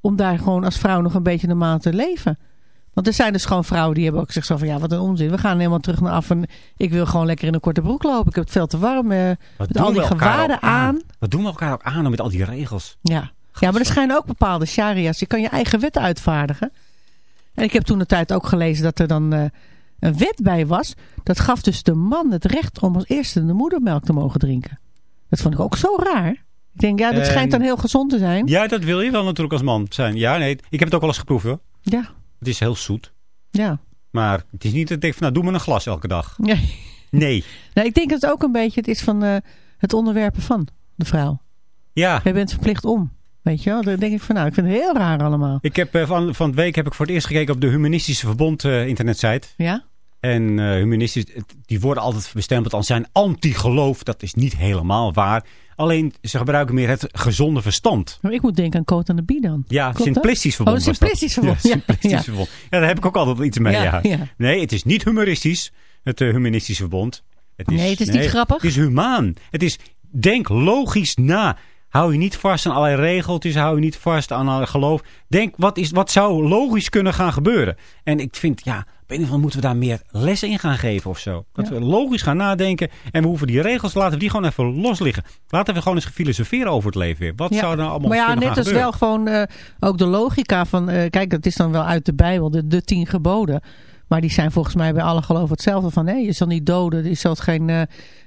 F: om daar gewoon als vrouw nog een beetje normaal te leven. Want er zijn dus gewoon vrouwen die hebben ook gezegd zo van ja, wat een onzin. We gaan helemaal terug naar af en ik wil gewoon lekker in een korte broek lopen. Ik heb het veel te warm. eh, met al die gewaden
E: ook
F: aan.
E: Wat doen we elkaar ook aan met al die regels?
F: Ja. ja, maar er schijnen ook bepaalde sharia's. Je kan je eigen wetten uitvaardigen. En ik heb toen de tijd ook gelezen dat er dan eh, een wet bij was. Dat gaf dus de man het recht om als eerste de moedermelk te mogen drinken. Dat vond ik ook zo raar. Ik denk, ja,
E: En-
F: schijnt dan heel gezond te zijn.
E: Ja, dat wil je wel natuurlijk als man zijn. Ja, nee, ik heb het ook wel eens geproefd hoor.
F: Ja.
E: Het is heel zoet.
F: Ja.
E: Maar het is niet dat ik denk van, nou, doe maar een glas elke dag.
F: Nee.
E: Nee.
F: Nou, ik denk dat het ook een beetje het is van eh, het onderwerpen van de vrouw.
E: Ja.
F: Jij bent verplicht om. Weet je wel? Dan denk ik van, nou, ik vind het heel raar allemaal.
E: Ik heb eh, van, van het week heb ik voor het eerst gekeken op de Humanistische Verbond eh, internetsite.
F: Ja?
E: En humanistisch, het- die worden altijd bestempeld als zijn anti-geloof. Dat is niet helemaal waar. Alleen, ze gebruiken meer het gezonde verstand.
F: Maar ik moet denken aan aan de Bie dan.
E: Ja,
F: Klopt
E: simplistisch verbond.
F: Oh, simplistisch verbond.
E: Ja,
F: Ja,
E: simplistisch
F: ja.
E: verbond. Ja, daar heb ik ook altijd iets mee.
F: Ja.
E: Nee, het is niet humoristisch, het eh, humanistische verbond. Het
F: Nee, het is niet grappig.
E: Het is humaan. Het is, denk logisch na. Hou je niet vast aan allerlei regeltjes. Hou je niet vast aan allerlei geloof. Denk, wat, is, wat zou logisch kunnen gaan gebeuren? En ik vind, ja, op een of andere moeten we daar meer les in gaan geven of zo. Dat we logisch gaan nadenken. En we hoeven die regels, laten we die gewoon even los liggen. Laten we gewoon eens filosoferen over het leven weer. Wat
F: Ja.
E: zou er nou allemaal
F: Maar ja,
E: kunnen
F: net
E: gaan
F: als
E: gebeuren?
F: wel gewoon eh, ook de logica van... eh, kijk, dat is dan wel uit de Bijbel, de, de tien geboden. Maar die zijn volgens mij bij alle geloven hetzelfde. Van nee, je zal niet doden, je zal geen, eh,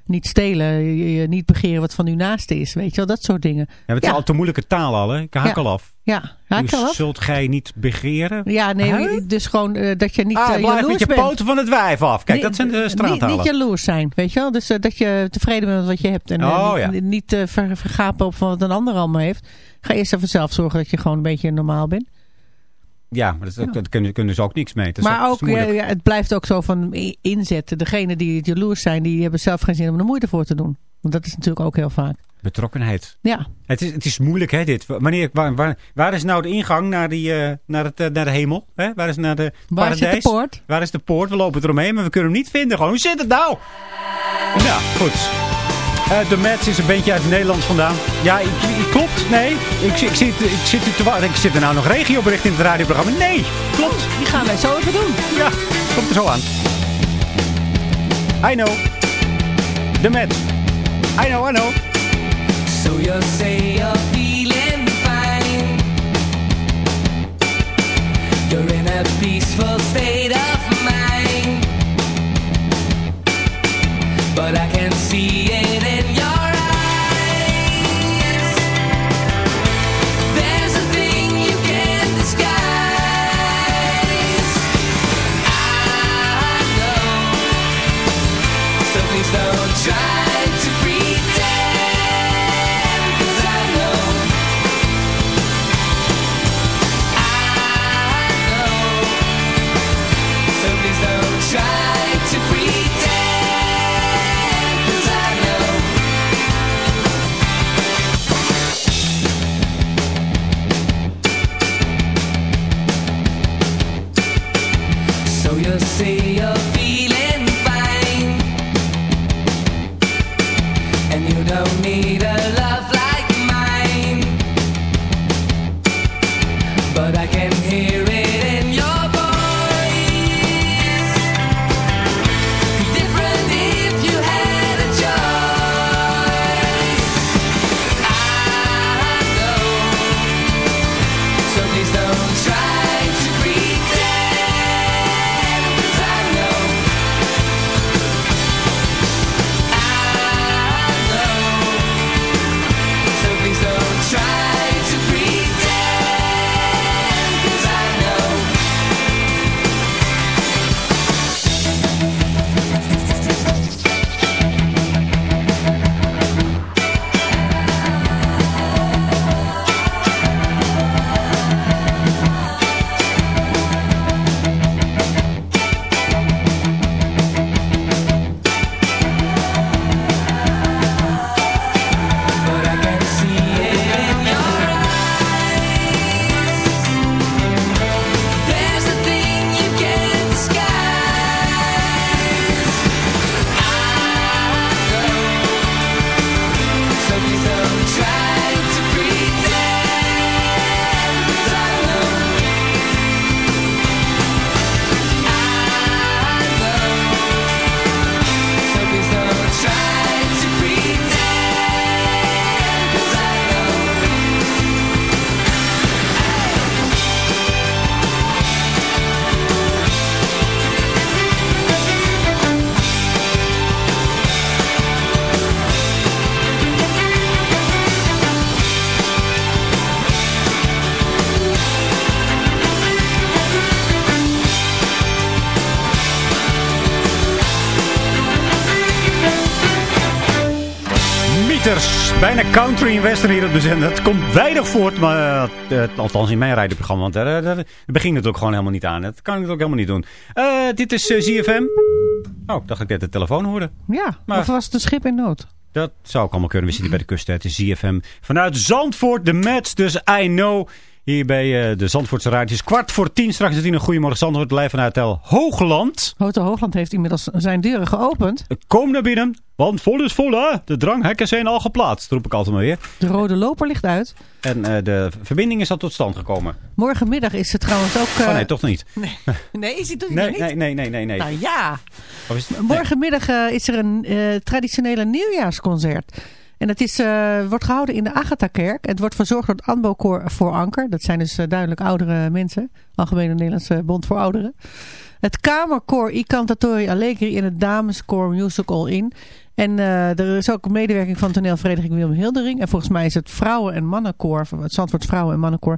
F: niet stelen, je, je niet begeren wat van uw naaste is. Weet je wel, dat soort dingen.
E: Ja, het is al te moeilijke taal al, hè? Ik haak
F: Ja.
E: al af.
F: Ja, haak
E: Dus
F: al af.
E: zult gij niet begeren?
F: Ja, nee,
E: Huh?
F: dus gewoon eh, dat je niet
E: Ah, blijf
F: jaloers
E: met je
F: bent.
E: poten van het wijf af. Kijk,
F: Nee,
E: dat zijn de
F: niet,
E: straattalen.
F: niet jaloers zijn, weet je wel. Dus dat je tevreden bent met wat je hebt. En
E: Oh,
F: niet, niet ver- vergapen op wat een ander allemaal heeft. Ga eerst even zelf zorgen dat je gewoon een beetje normaal bent.
E: Ja, maar dat, dat kunnen, kunnen ze ook niks mee. Dat
F: maar ook, ja, ja, het blijft ook zo van inzetten. Degenen die het jaloers zijn, die hebben zelf geen zin om er moeite voor te doen. Want dat is natuurlijk ook heel vaak.
E: Betrokkenheid.
F: Ja.
E: Het is, het is moeilijk, hè, dit. Wanneer, waar, waar, waar is nou de ingang naar, die, eh, naar, het, eh, naar de hemel? Hè? Waar is naar de
F: Waar zit de
E: paradijs?
F: poort?
E: Waar is de poort? We lopen eromheen, maar we kunnen hem niet vinden. Gewoon, hoe zit het nou? Ja, goed. Eh de Mets is een beetje uit Nederland vandaan. Ja, ik, ik- klopt. Nee. Ik, ik, zit, ik, zit hier te wa- ik zit er nou nog regiobericht in het radioprogramma. Nee, klopt.
F: Die gaan wij zo even doen.
E: Ja, komt er zo aan. I know. De Mets. I know, I know.
H: So you say you're feeling fine. You're in a peaceful state of mind. But I can see it
E: Bijna country in western hier op de zender. Het komt weinig voort, maar eh, eh, althans in mijn rijdenprogramma. Want daar, daar, daar begint het ook gewoon helemaal niet aan. Dat kan ik ook helemaal niet doen. Eh, dit is eh, ZFM. Oh, ik dacht dat ik net de telefoon hoorde.
F: Ja,
E: Maar-
F: of was het een schip in nood?
E: Dat zou ook allemaal kunnen. We zitten bij de kust. hè. Het is ZFM. Vanuit Zandvoort, de Mets. Dus I know. Hier bij eh, de Zandvoortse is kwart voor tien. Straks is het in een Goedemorgen Zandvoort. Live vanuit Hotel Hoogland.
F: Hotel Hoogland heeft inmiddels zijn deuren geopend.
E: Kom naar binnen. Want vol is vol hè. De dranghekken zijn al geplaatst. roep ik altijd maar weer.
F: De rode loper ligt uit.
E: En eh, de verbinding is al tot stand gekomen.
F: Morgenmiddag is het trouwens ook...
E: Oh nee, toch niet.
F: Nee, nee is het toch
E: Nee,
F: niet?
E: nee, nee, nee, nee. nee.
F: Nou ja.
E: Het- nee.
F: Morgenmiddag is er een traditionele nieuwjaarsconcert. En het is, eh, wordt gehouden in de Agatha-kerk. Het wordt verzorgd door het Anbo-koor voor Anker. Dat zijn dus eh, duidelijk oudere mensen. Algemene Nederlandse Bond voor Ouderen. Het Kamerkoor I Cantatori Allegri en het Dameskoor Musical In. En eh, er is ook medewerking van toneelvereniging Willem Hildering. En volgens mij is het vrouwen- en mannenkoor, het Zandvoort Vrouwen- en Mannenkoor...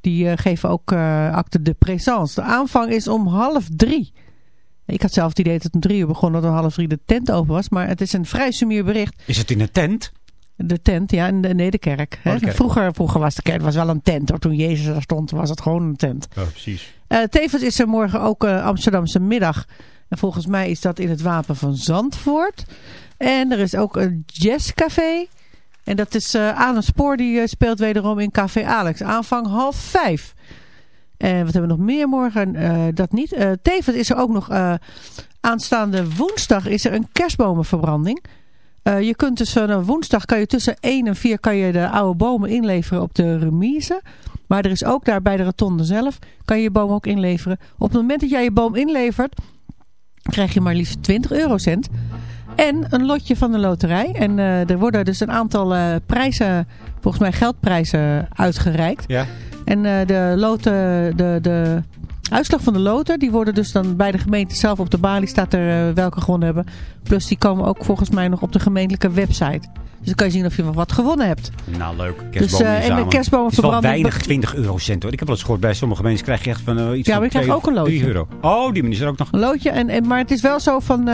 F: die geven ook acte de présence. De aanvang is om half drie. Ik had zelf het idee dat het om drie uur begon, dat om half drie de tent open was. Maar het is een vrij sumier bericht.
E: Is het in een tent?
F: De tent, ja, in de, nee, de kerk. Hè.
E: Oh, de kerk.
F: Vroeger, vroeger was de kerk was wel een tent. Hoor. Toen Jezus daar stond, was het gewoon een tent.
E: Oh, precies.
F: Eh, tevens is er morgen ook eh, Amsterdamse middag. En volgens mij is dat in het Wapen van Zandvoort. En er is ook een jazzcafé. En dat is eh aan het spoor. Die eh, speelt wederom in Café Alex. Aanvang half vijf. En wat hebben we nog meer morgen? Eh, dat niet. Eh, tevens is er ook nog eh, aanstaande woensdag is er een kerstbomenverbranding. Eh, je kunt dus woensdag kan je tussen 1 en 4 kan je de oude bomen inleveren op de remise. Maar er is ook daar bij de rotonde zelf kan je je boom ook inleveren. Op het moment dat jij je boom inlevert krijg je maar liefst 20 eurocent. En een lotje van de loterij. En eh, er worden dus een aantal eh, prijzen, volgens mij geldprijzen, uitgereikt.
E: Ja.
F: En eh, de, loten, de, de uitslag van de loten, die worden dus dan bij de gemeente zelf op de balie staat er eh, welke gewonnen hebben. Plus die komen ook volgens mij nog op de gemeentelijke website. Dus dan kan je zien of je wat gewonnen hebt.
E: Nou, leuk.
F: Dus, eh, en de kerstbomen
E: Het is wel weinig 20 eurocent hoor. Ik heb wel eens gehoord bij sommige mensen krijg je echt van iets
F: Ja, maar krijgt
E: twee
F: ook een loodje.
E: euro. Oh, die manier is er ook nog.
F: Een loodje. En, en, maar het is wel zo van...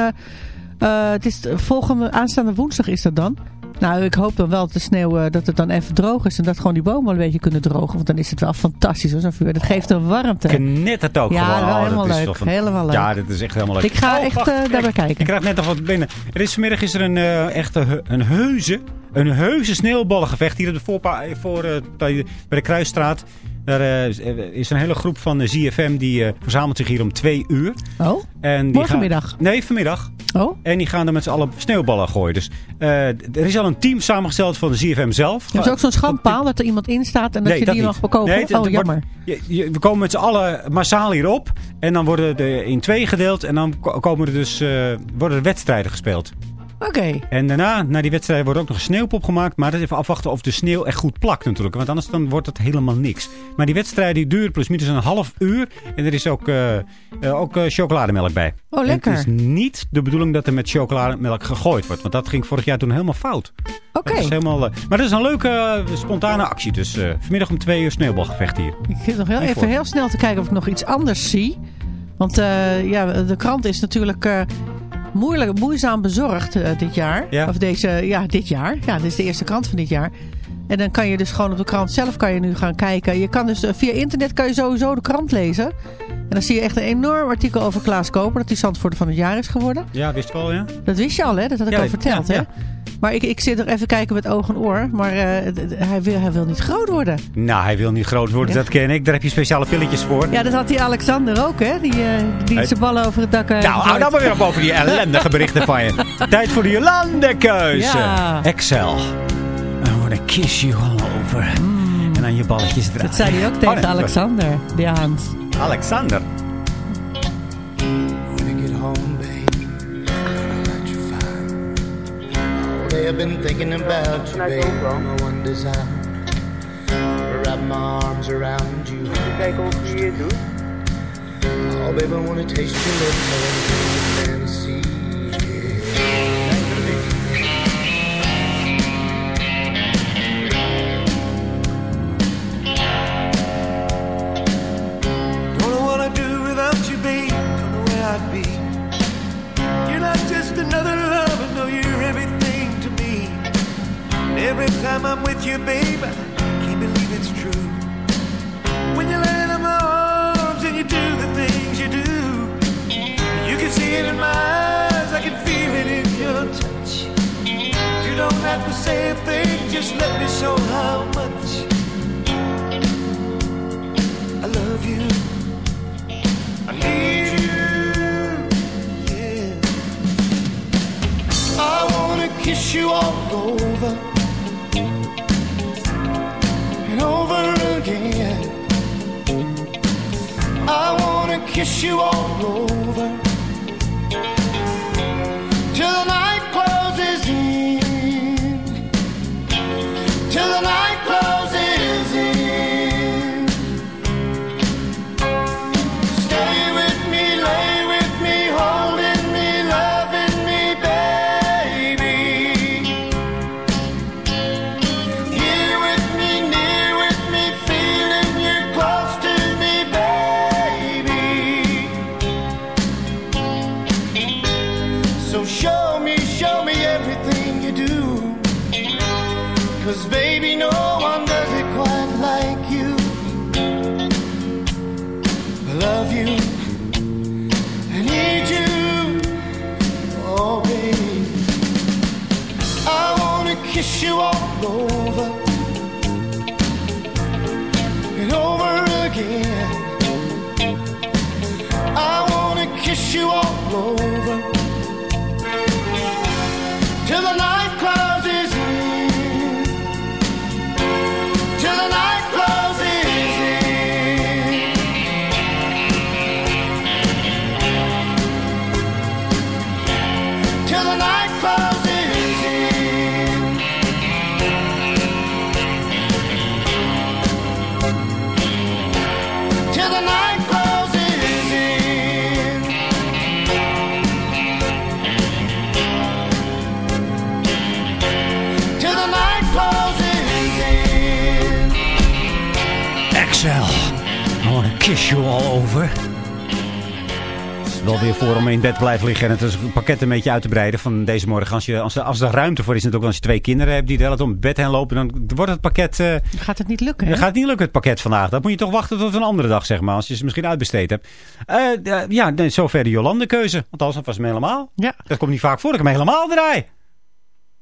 F: het is de volgende aanstaande woensdag is dat dan. Nou, ik hoop dan wel dat de sneeuw eh, dat het dan even droog is. En dat gewoon die bomen wel een beetje kunnen drogen. Want dan is het wel fantastisch hoor, zo'n vuur. Dat geeft een warmte.
E: Knettert ook
F: Ja,
E: gewoon.
F: wel
E: Oh,
F: helemaal leuk.
E: van-
F: Helemaal leuk.
E: Ja, dit is echt helemaal leuk.
F: Ik ga
E: Oh,
F: echt
E: wacht,
F: eh,
E: kijk.
F: daarbij kijken.
E: Ik krijg net nog wat binnen. Er is vanmiddag is er een uh, echte he- een heuze, een heuse sneeuwballengevecht hier op de voorpa eh, voor, uh, bij, de, Kruisstraat. Daar uh, is een hele groep van de ZFM die uh, verzamelt zich hier om twee uur.
F: Oh,
E: en die
F: morgenmiddag?
E: Gaan, nee, vanmiddag.
F: Oh.
E: En die gaan er met z'n allen sneeuwballen gooien. Dus uh, er is al een team samengesteld van de ZFM zelf.
F: Er is ook zo'n schandpaal dat er iemand in staat en dat
E: nee,
F: je
E: dat
F: die
E: niet.
F: mag bekopen.
E: Nee,
F: oh, jammer.
E: Wordt, je, je, we komen met z'n allen massaal hierop. En dan worden er in twee gedeeld. En dan komen er dus, worden er wedstrijden gespeeld.
F: Oké. Okay.
E: En daarna, na die wedstrijden, wordt ook nog een sneeuwpop gemaakt. Maar dat even afwachten of de sneeuw echt goed plakt natuurlijk. Want anders dan wordt het helemaal niks. Maar die wedstrijden die duren plus minus een half uur. En er is ook, uh, uh, ook uh, chocolademelk bij.
F: Oh, lekker.
E: En het is niet de bedoeling dat er met chocolademelk gegooid wordt. Want dat ging vorig jaar toen helemaal fout.
F: Oké. Okay.
E: Maar dat is een leuke spontane actie. Dus vanmiddag om twee uur sneeuwbalgevecht hier.
F: Ik zit nog heel even heel snel te kijken of ik nog iets anders zie. Want ja, de krant is natuurlijk moeilijk, moeizaam bezorgd uh, dit jaar.
E: Ja.
F: Of deze, ja, dit jaar. Ja, dit is de eerste krant van dit jaar. En dan kan je dus gewoon op de krant zelf kan je nu gaan kijken. Je kan dus uh, via internet kan je sowieso de krant lezen. En dan zie je echt een enorm artikel over Klaas Koper. Dat hij Zandvoorter van het jaar is geworden.
E: Ja, wist ik wel, ja.
F: Dat wist je al, hè? Dat had ik
E: ja,
F: al verteld,
E: ja,
F: hè?
E: Ja.
F: Maar ik, ik zit er even kijken met oog en oor. Maar uh, hij, wil, hij wil niet groot worden.
E: Nou, hij wil niet groot worden, dat ken ik. Daar heb je speciale pilletjes voor.
F: Ja, dat had die Alexander ook, hè? Die, uh, die hij... zijn ballen over het dak...
E: nou, hou nou maar weer op over die ellendige berichten van je. Tijd voor de Jolande-keuze.
F: Ja.
E: Excel. I wanna kiss you all over. Mm. En dan je balletjes draaien.
F: Dat zei hij ook tegen
E: oh, nee,
F: Alexander, die Hans.
E: Alexander.
I: I've been thinking about you, babe. My one desire. Wrap my arms around you. Oh, babe, I wanna taste your lips. I wanna dream fantasy.
J: Don't Every time I'm with you, babe, I can't believe it's true. When you land in my arms and you do the things you do, you can see it in my eyes, I can feel it in your touch. You don't have to say a thing, just let me show how much. I love you. I need you. Yeah. I wanna kiss you all over over again. I wanna kiss you all over
E: weer voor om in bed te blijven liggen en het is een pakket een beetje uit te breiden van deze morgen. Als, je, als, er, als er ruimte voor is, natuurlijk als je twee kinderen hebt die de hele tijd om bed heen lopen, dan wordt het pakket... eh,
F: Gaat het niet lukken, hè?
E: dan gaat het niet lukken, het pakket vandaag. Dat moet je toch wachten tot een andere dag, zeg maar. Als je ze misschien uitbesteed hebt. Eh, ja, nee, zover de Jolande keuze. Althans, dat was hem helemaal.
F: Ja.
E: Dat komt niet vaak voor dat ik hem helemaal draai.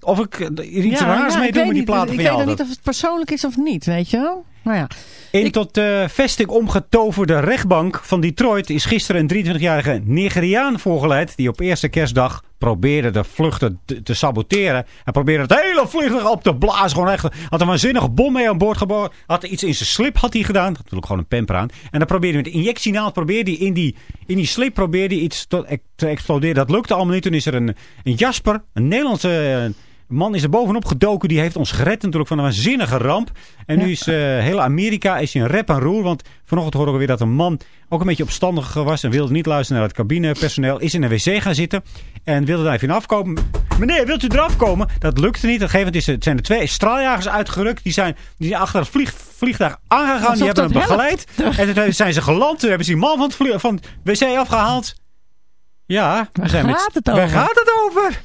E: Of ik er iets raars
F: ja,
E: mee
F: ik
E: doe
F: weet
E: met die platen
F: Ik
E: van
F: weet
E: jou.
F: nog niet of het persoonlijk is of niet, weet je wel? Nou ja.
E: In tot de vesting omgetoverde rechtbank van Detroit is gisteren een 23-jarige Nigeriaan voorgeleid die op eerste kerstdag probeerde de vluchten te, te saboteren. Hij probeerde het hele vliegtuig op te blazen. Gewoon echt, had een waanzinnige bom mee aan boord gebouwd. Had iets in zijn slip had hij gedaan. Had natuurlijk gewoon een pamper aan. En dan probeerde hij met de injectienaald probeerde hij in die, in die slip probeerde hij iets tot, te exploderen. Dat lukte allemaal niet. Toen is er een, een Jasper, een Nederlandse... man is er bovenop gedoken. Die heeft ons gered natuurlijk van een waanzinnige ramp. En nu is eh heel Amerika is in rep en roer. Want vanochtend horen we weer dat een man ook een beetje opstandig was. En wilde niet luisteren naar het cabinepersoneel. Is in een wc gaan zitten. En wilde daar even afkomen. Meneer, wilt u eraf komen? Dat lukte niet. Op een gegeven moment zijn er twee straaljagers uitgerukt. Die zijn, die zijn achter het vlieg, vliegtuig aangegaan.
F: Alsof
E: die hebben hem begeleid. En toen zijn ze geland. Toen hebben ze die man van het, van het wc afgehaald. Ja, we
F: Waar
E: zijn met-
F: gaat het
E: Waar gaat het over?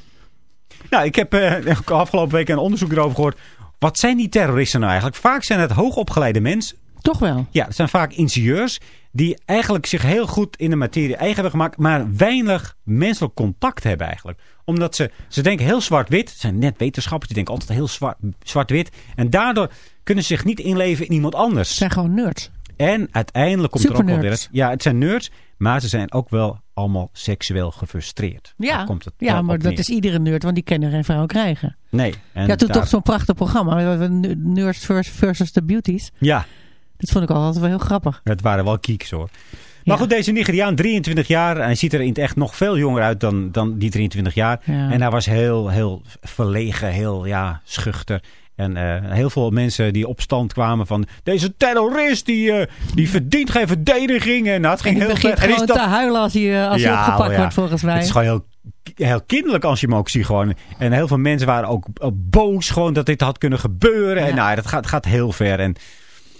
E: Nou, ik heb eh, afgelopen week een onderzoek erover gehoord. Wat zijn die terroristen nou eigenlijk? Vaak zijn het hoogopgeleide mensen.
F: Toch wel?
E: Ja, het zijn vaak ingenieurs die eigenlijk zich heel goed in de materie eigen hebben gemaakt, maar weinig menselijk contact hebben eigenlijk. Omdat ze, ze denken heel zwart-wit. Zijn net wetenschappers, die denken altijd heel zwart- zwart-wit. en daardoor kunnen ze zich niet inleven in iemand anders. Het
F: zijn gewoon nerds.
E: En uiteindelijk komt er ook wel weer... Ja, het zijn nerds, maar ze zijn ook wel allemaal seksueel gefrustreerd.
F: Ja,
E: Daar komt het
F: ja maar dat
E: neer.
F: is iedere nerd, want die kunnen geen vrouw krijgen.
E: Nee. En
F: ja, toen
E: daar-
F: toch zo'n prachtig programma. Nerds versus, the Beauties.
E: Ja,
F: Dat vond ik altijd wel heel grappig.
E: Het waren wel kieks hoor. Maar goed, deze Nigeriaan, 23 jaar. Hij ziet er in het echt nog veel jonger uit dan, dan die 23 jaar.
F: Ja.
E: En hij was heel, heel verlegen, heel ja, schuchter. En eh, heel veel mensen die op stand kwamen van... Deze terrorist, die, eh, die verdient geen verdediging. En dat ging
F: En die
E: heel
F: begint.
E: En
F: gewoon
E: dat-
F: te huilen als hij, eh, als hij opgepakt
E: ja.
F: wordt, volgens mij.
E: Het is gewoon heel, heel kinderlijk als je hem ook ziet. Gewoon. En heel veel mensen waren ook, boos gewoon dat dit had kunnen gebeuren. En nou, dat gaat, gaat heel ver. En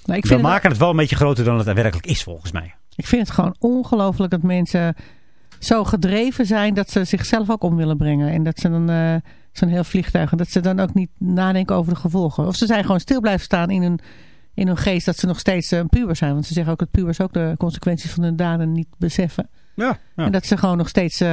F: Maar ik
E: we
F: vind het-
E: maken het wel een beetje groter dan het werkelijk is volgens mij.
F: Ik vind het gewoon ongelooflijk dat mensen zo gedreven zijn dat ze zichzelf ook om willen brengen. En dat ze dan zo'n heel vliegtuig, en dat ze dan ook niet nadenken over de gevolgen. Of ze zijn gewoon stil blijven staan in hun, in hun geest dat ze nog steeds eh, een puber zijn. Want ze zeggen ook dat pubers ook de consequenties van hun daden niet beseffen.
E: Ja, ja.
F: En dat ze gewoon nog steeds eh,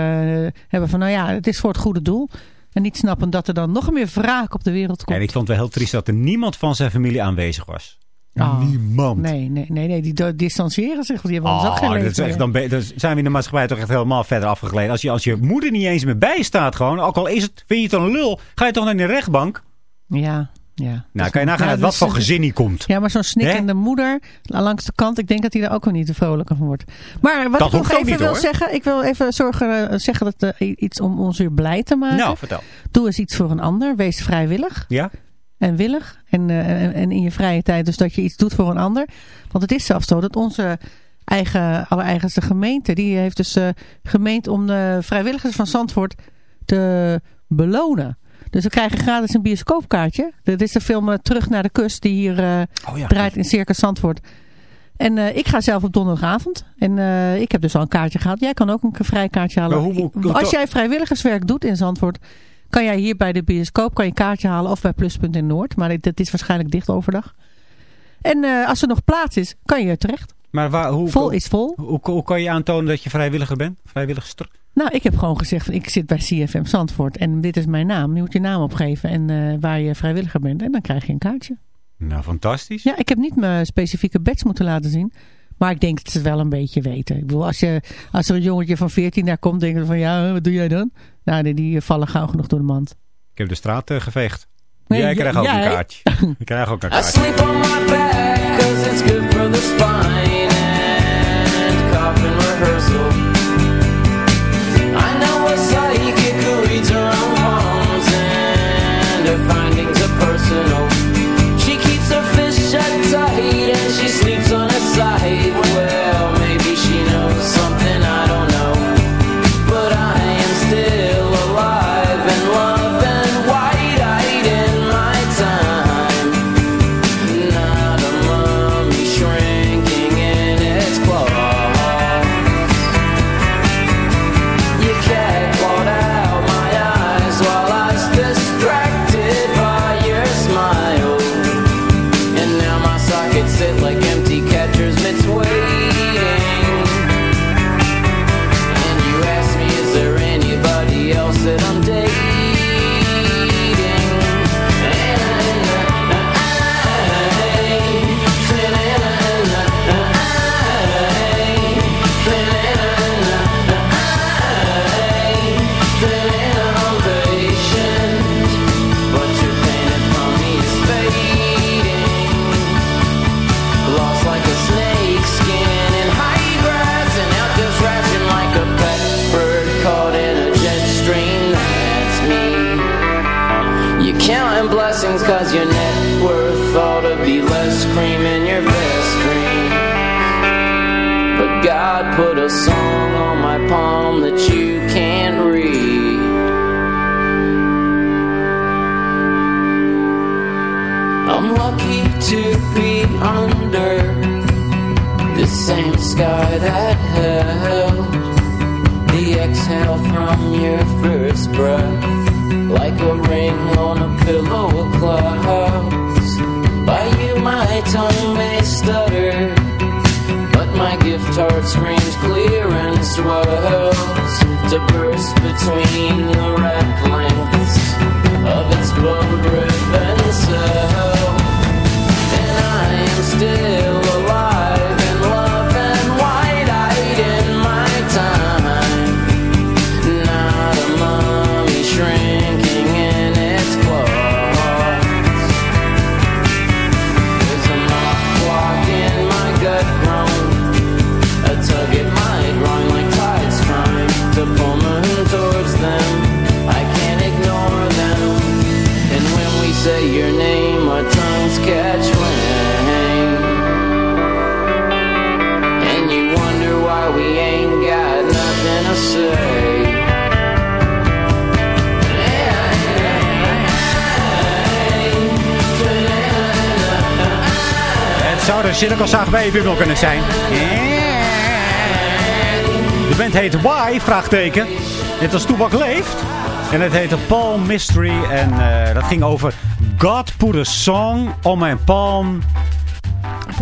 F: hebben van, nou ja, het is voor het goede doel. En niet snappen dat er dan nog meer wraak op de wereld komt.
E: En ik vond het wel heel triest dat er niemand van zijn familie aanwezig was.
F: Oh,
E: Niemand.
F: Nee, nee, nee, nee, die distancieren zich, die hebben ons ook geen
E: dat is echt, dan, dan zijn we in de maatschappij toch echt helemaal verder afgegleden. Als je, als je moeder niet eens meer bijstaat gewoon, ook al is het, vind je het een lul, ga je toch naar de rechtbank?
F: Ja, ja.
E: Nou, kan je nagaan
F: Ja,
E: uit wat
F: dus-
E: voor gezin die komt.
F: Ja, maar zo'n snikkende moeder langs de kant, ik denk dat hij er ook wel niet te vrolijker van wordt. Maar wat
E: Dat
F: ik nog even
E: niet,
F: wil
E: hoor.
F: zeggen, ik wil even zorgen, eh, zeggen dat eh, iets om ons weer blij te maken.
E: Nou, vertel.
F: Doe eens iets voor een ander, wees vrijwillig
E: Ja?
F: En willig. En, eh, en, en in je vrije tijd dus dat je iets doet voor een ander. Want het is zelfs zo dat onze eigen, allereigenste gemeente, die heeft dus eh, gemeend om de vrijwilligers van Zandvoort te belonen. Dus we krijgen gratis een bioscoopkaartje. Dit is de film eh, Terug naar de Kust, die hier
E: Oh ja.
F: draait in Circus Zandvoort. En ik ga zelf op donderdagavond. En ik heb dus al een kaartje gehad. Jij kan ook een vrij kaartje halen.
E: Maar hoe- hoe-
F: Als jij vrijwilligerswerk doet in Zandvoort, kan jij hier bij de bioscoop kan je een kaartje halen of bij Pluspunt in Noord. Maar dat is waarschijnlijk dicht overdag. En eh, als er nog plaats is, kan je terecht.
E: Maar waar, hoe,
F: Vol is vol.
E: Hoe, hoe kan je aantonen dat je vrijwilliger bent? Vrijwilligster?
F: Nou, ik heb gewoon gezegd, van, ik zit bij CFM Zandvoort en dit is mijn naam. Je moet je naam opgeven en eh, waar je vrijwilliger bent. En dan krijg je een kaartje.
E: Nou, fantastisch.
F: Ja, ik heb niet mijn specifieke badge moeten laten zien. Maar ik denk dat ze het wel een beetje weten. Ik bedoel, als, je, als er een jongetje van 14 daar komt, denken ze van ja, wat doe jij dan? Nou, die, die vallen gauw genoeg door de mand.
E: Ik heb de straat eh, geveegd.
F: Nee,
E: jij krijgt ook
F: jij?
E: een kaartje. Ik krijg ook een
H: I
E: kaartje.
H: sleep on my back cause it's good for the spine and coffin rehearsal. difference between the
E: red De cirkelzaag bij je bubbel kunnen zijn. De band heet Why, vraagteken. Net als Toebak leeft. En het heette Palm Mystery. En eh, dat ging over God put a song on my palm.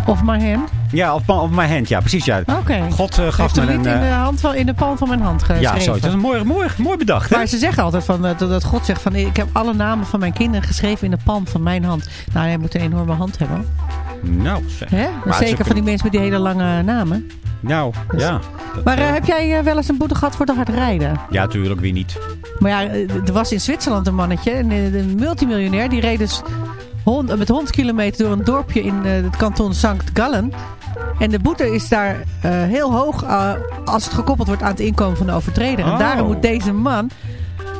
F: Of my hand.
E: Ja, of, of my hand. Ja, precies. Ja.
F: Oké.
E: God eh, gaf me
F: een in de,
E: eh,
F: hand van, in de palm van mijn hand geschreven.
E: ja, zo. Dat is een mooi, mooi, mooi bedacht. Hè?
F: Maar ze zeggen altijd van, dat, dat God zegt van, ik heb alle namen van mijn kinderen geschreven in de palm van mijn hand. Nou, hij moet een enorme hand hebben.
E: Nou, zeg.
F: Hè? Zeker van die mensen met die hele lange namen.
E: Nou, ja. Dat,
F: Maar eh,
E: eh,
F: heb jij eh, wel eens een boete gehad voor te hard rijden?
E: Ja, tuurlijk, wie niet.
F: Maar ja, er was in Zwitserland een mannetje, een, een multimiljonair. Die reed dus hond- met 100 kilometer door een dorpje in het kanton St. Gallen. En de boete is daar heel hoog als het gekoppeld wordt aan het inkomen van de overtreder. En
E: Oh.
F: daarom moet deze man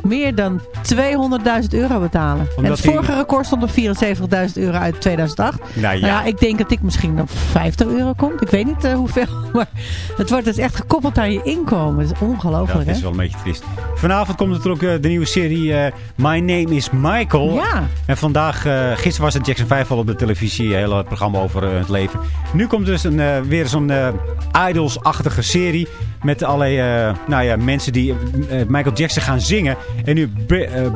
F: meer dan 200.000 euro betalen. en het vorige record stond op 74.000 euro uit 2008.
E: Nou ja.
F: Nou ja, ik denk dat ik misschien op 50 euro kom. Ik weet niet eh, hoeveel. Maar het wordt dus echt gekoppeld aan je inkomen. Dat is ongelooflijk,
E: Dat is wel een beetje triest. Vanavond komt er ook eh, de nieuwe serie eh, My Name is Michael.
F: Ja.
E: En vandaag, gisteren was het Jackson 5 al op de televisie. Een hele programma over het leven. Nu komt dus een, weer zo'n Idols-achtige serie. Met allerlei nou ja, mensen die Michael Jackson gaan zingen. En nu Ber- eh,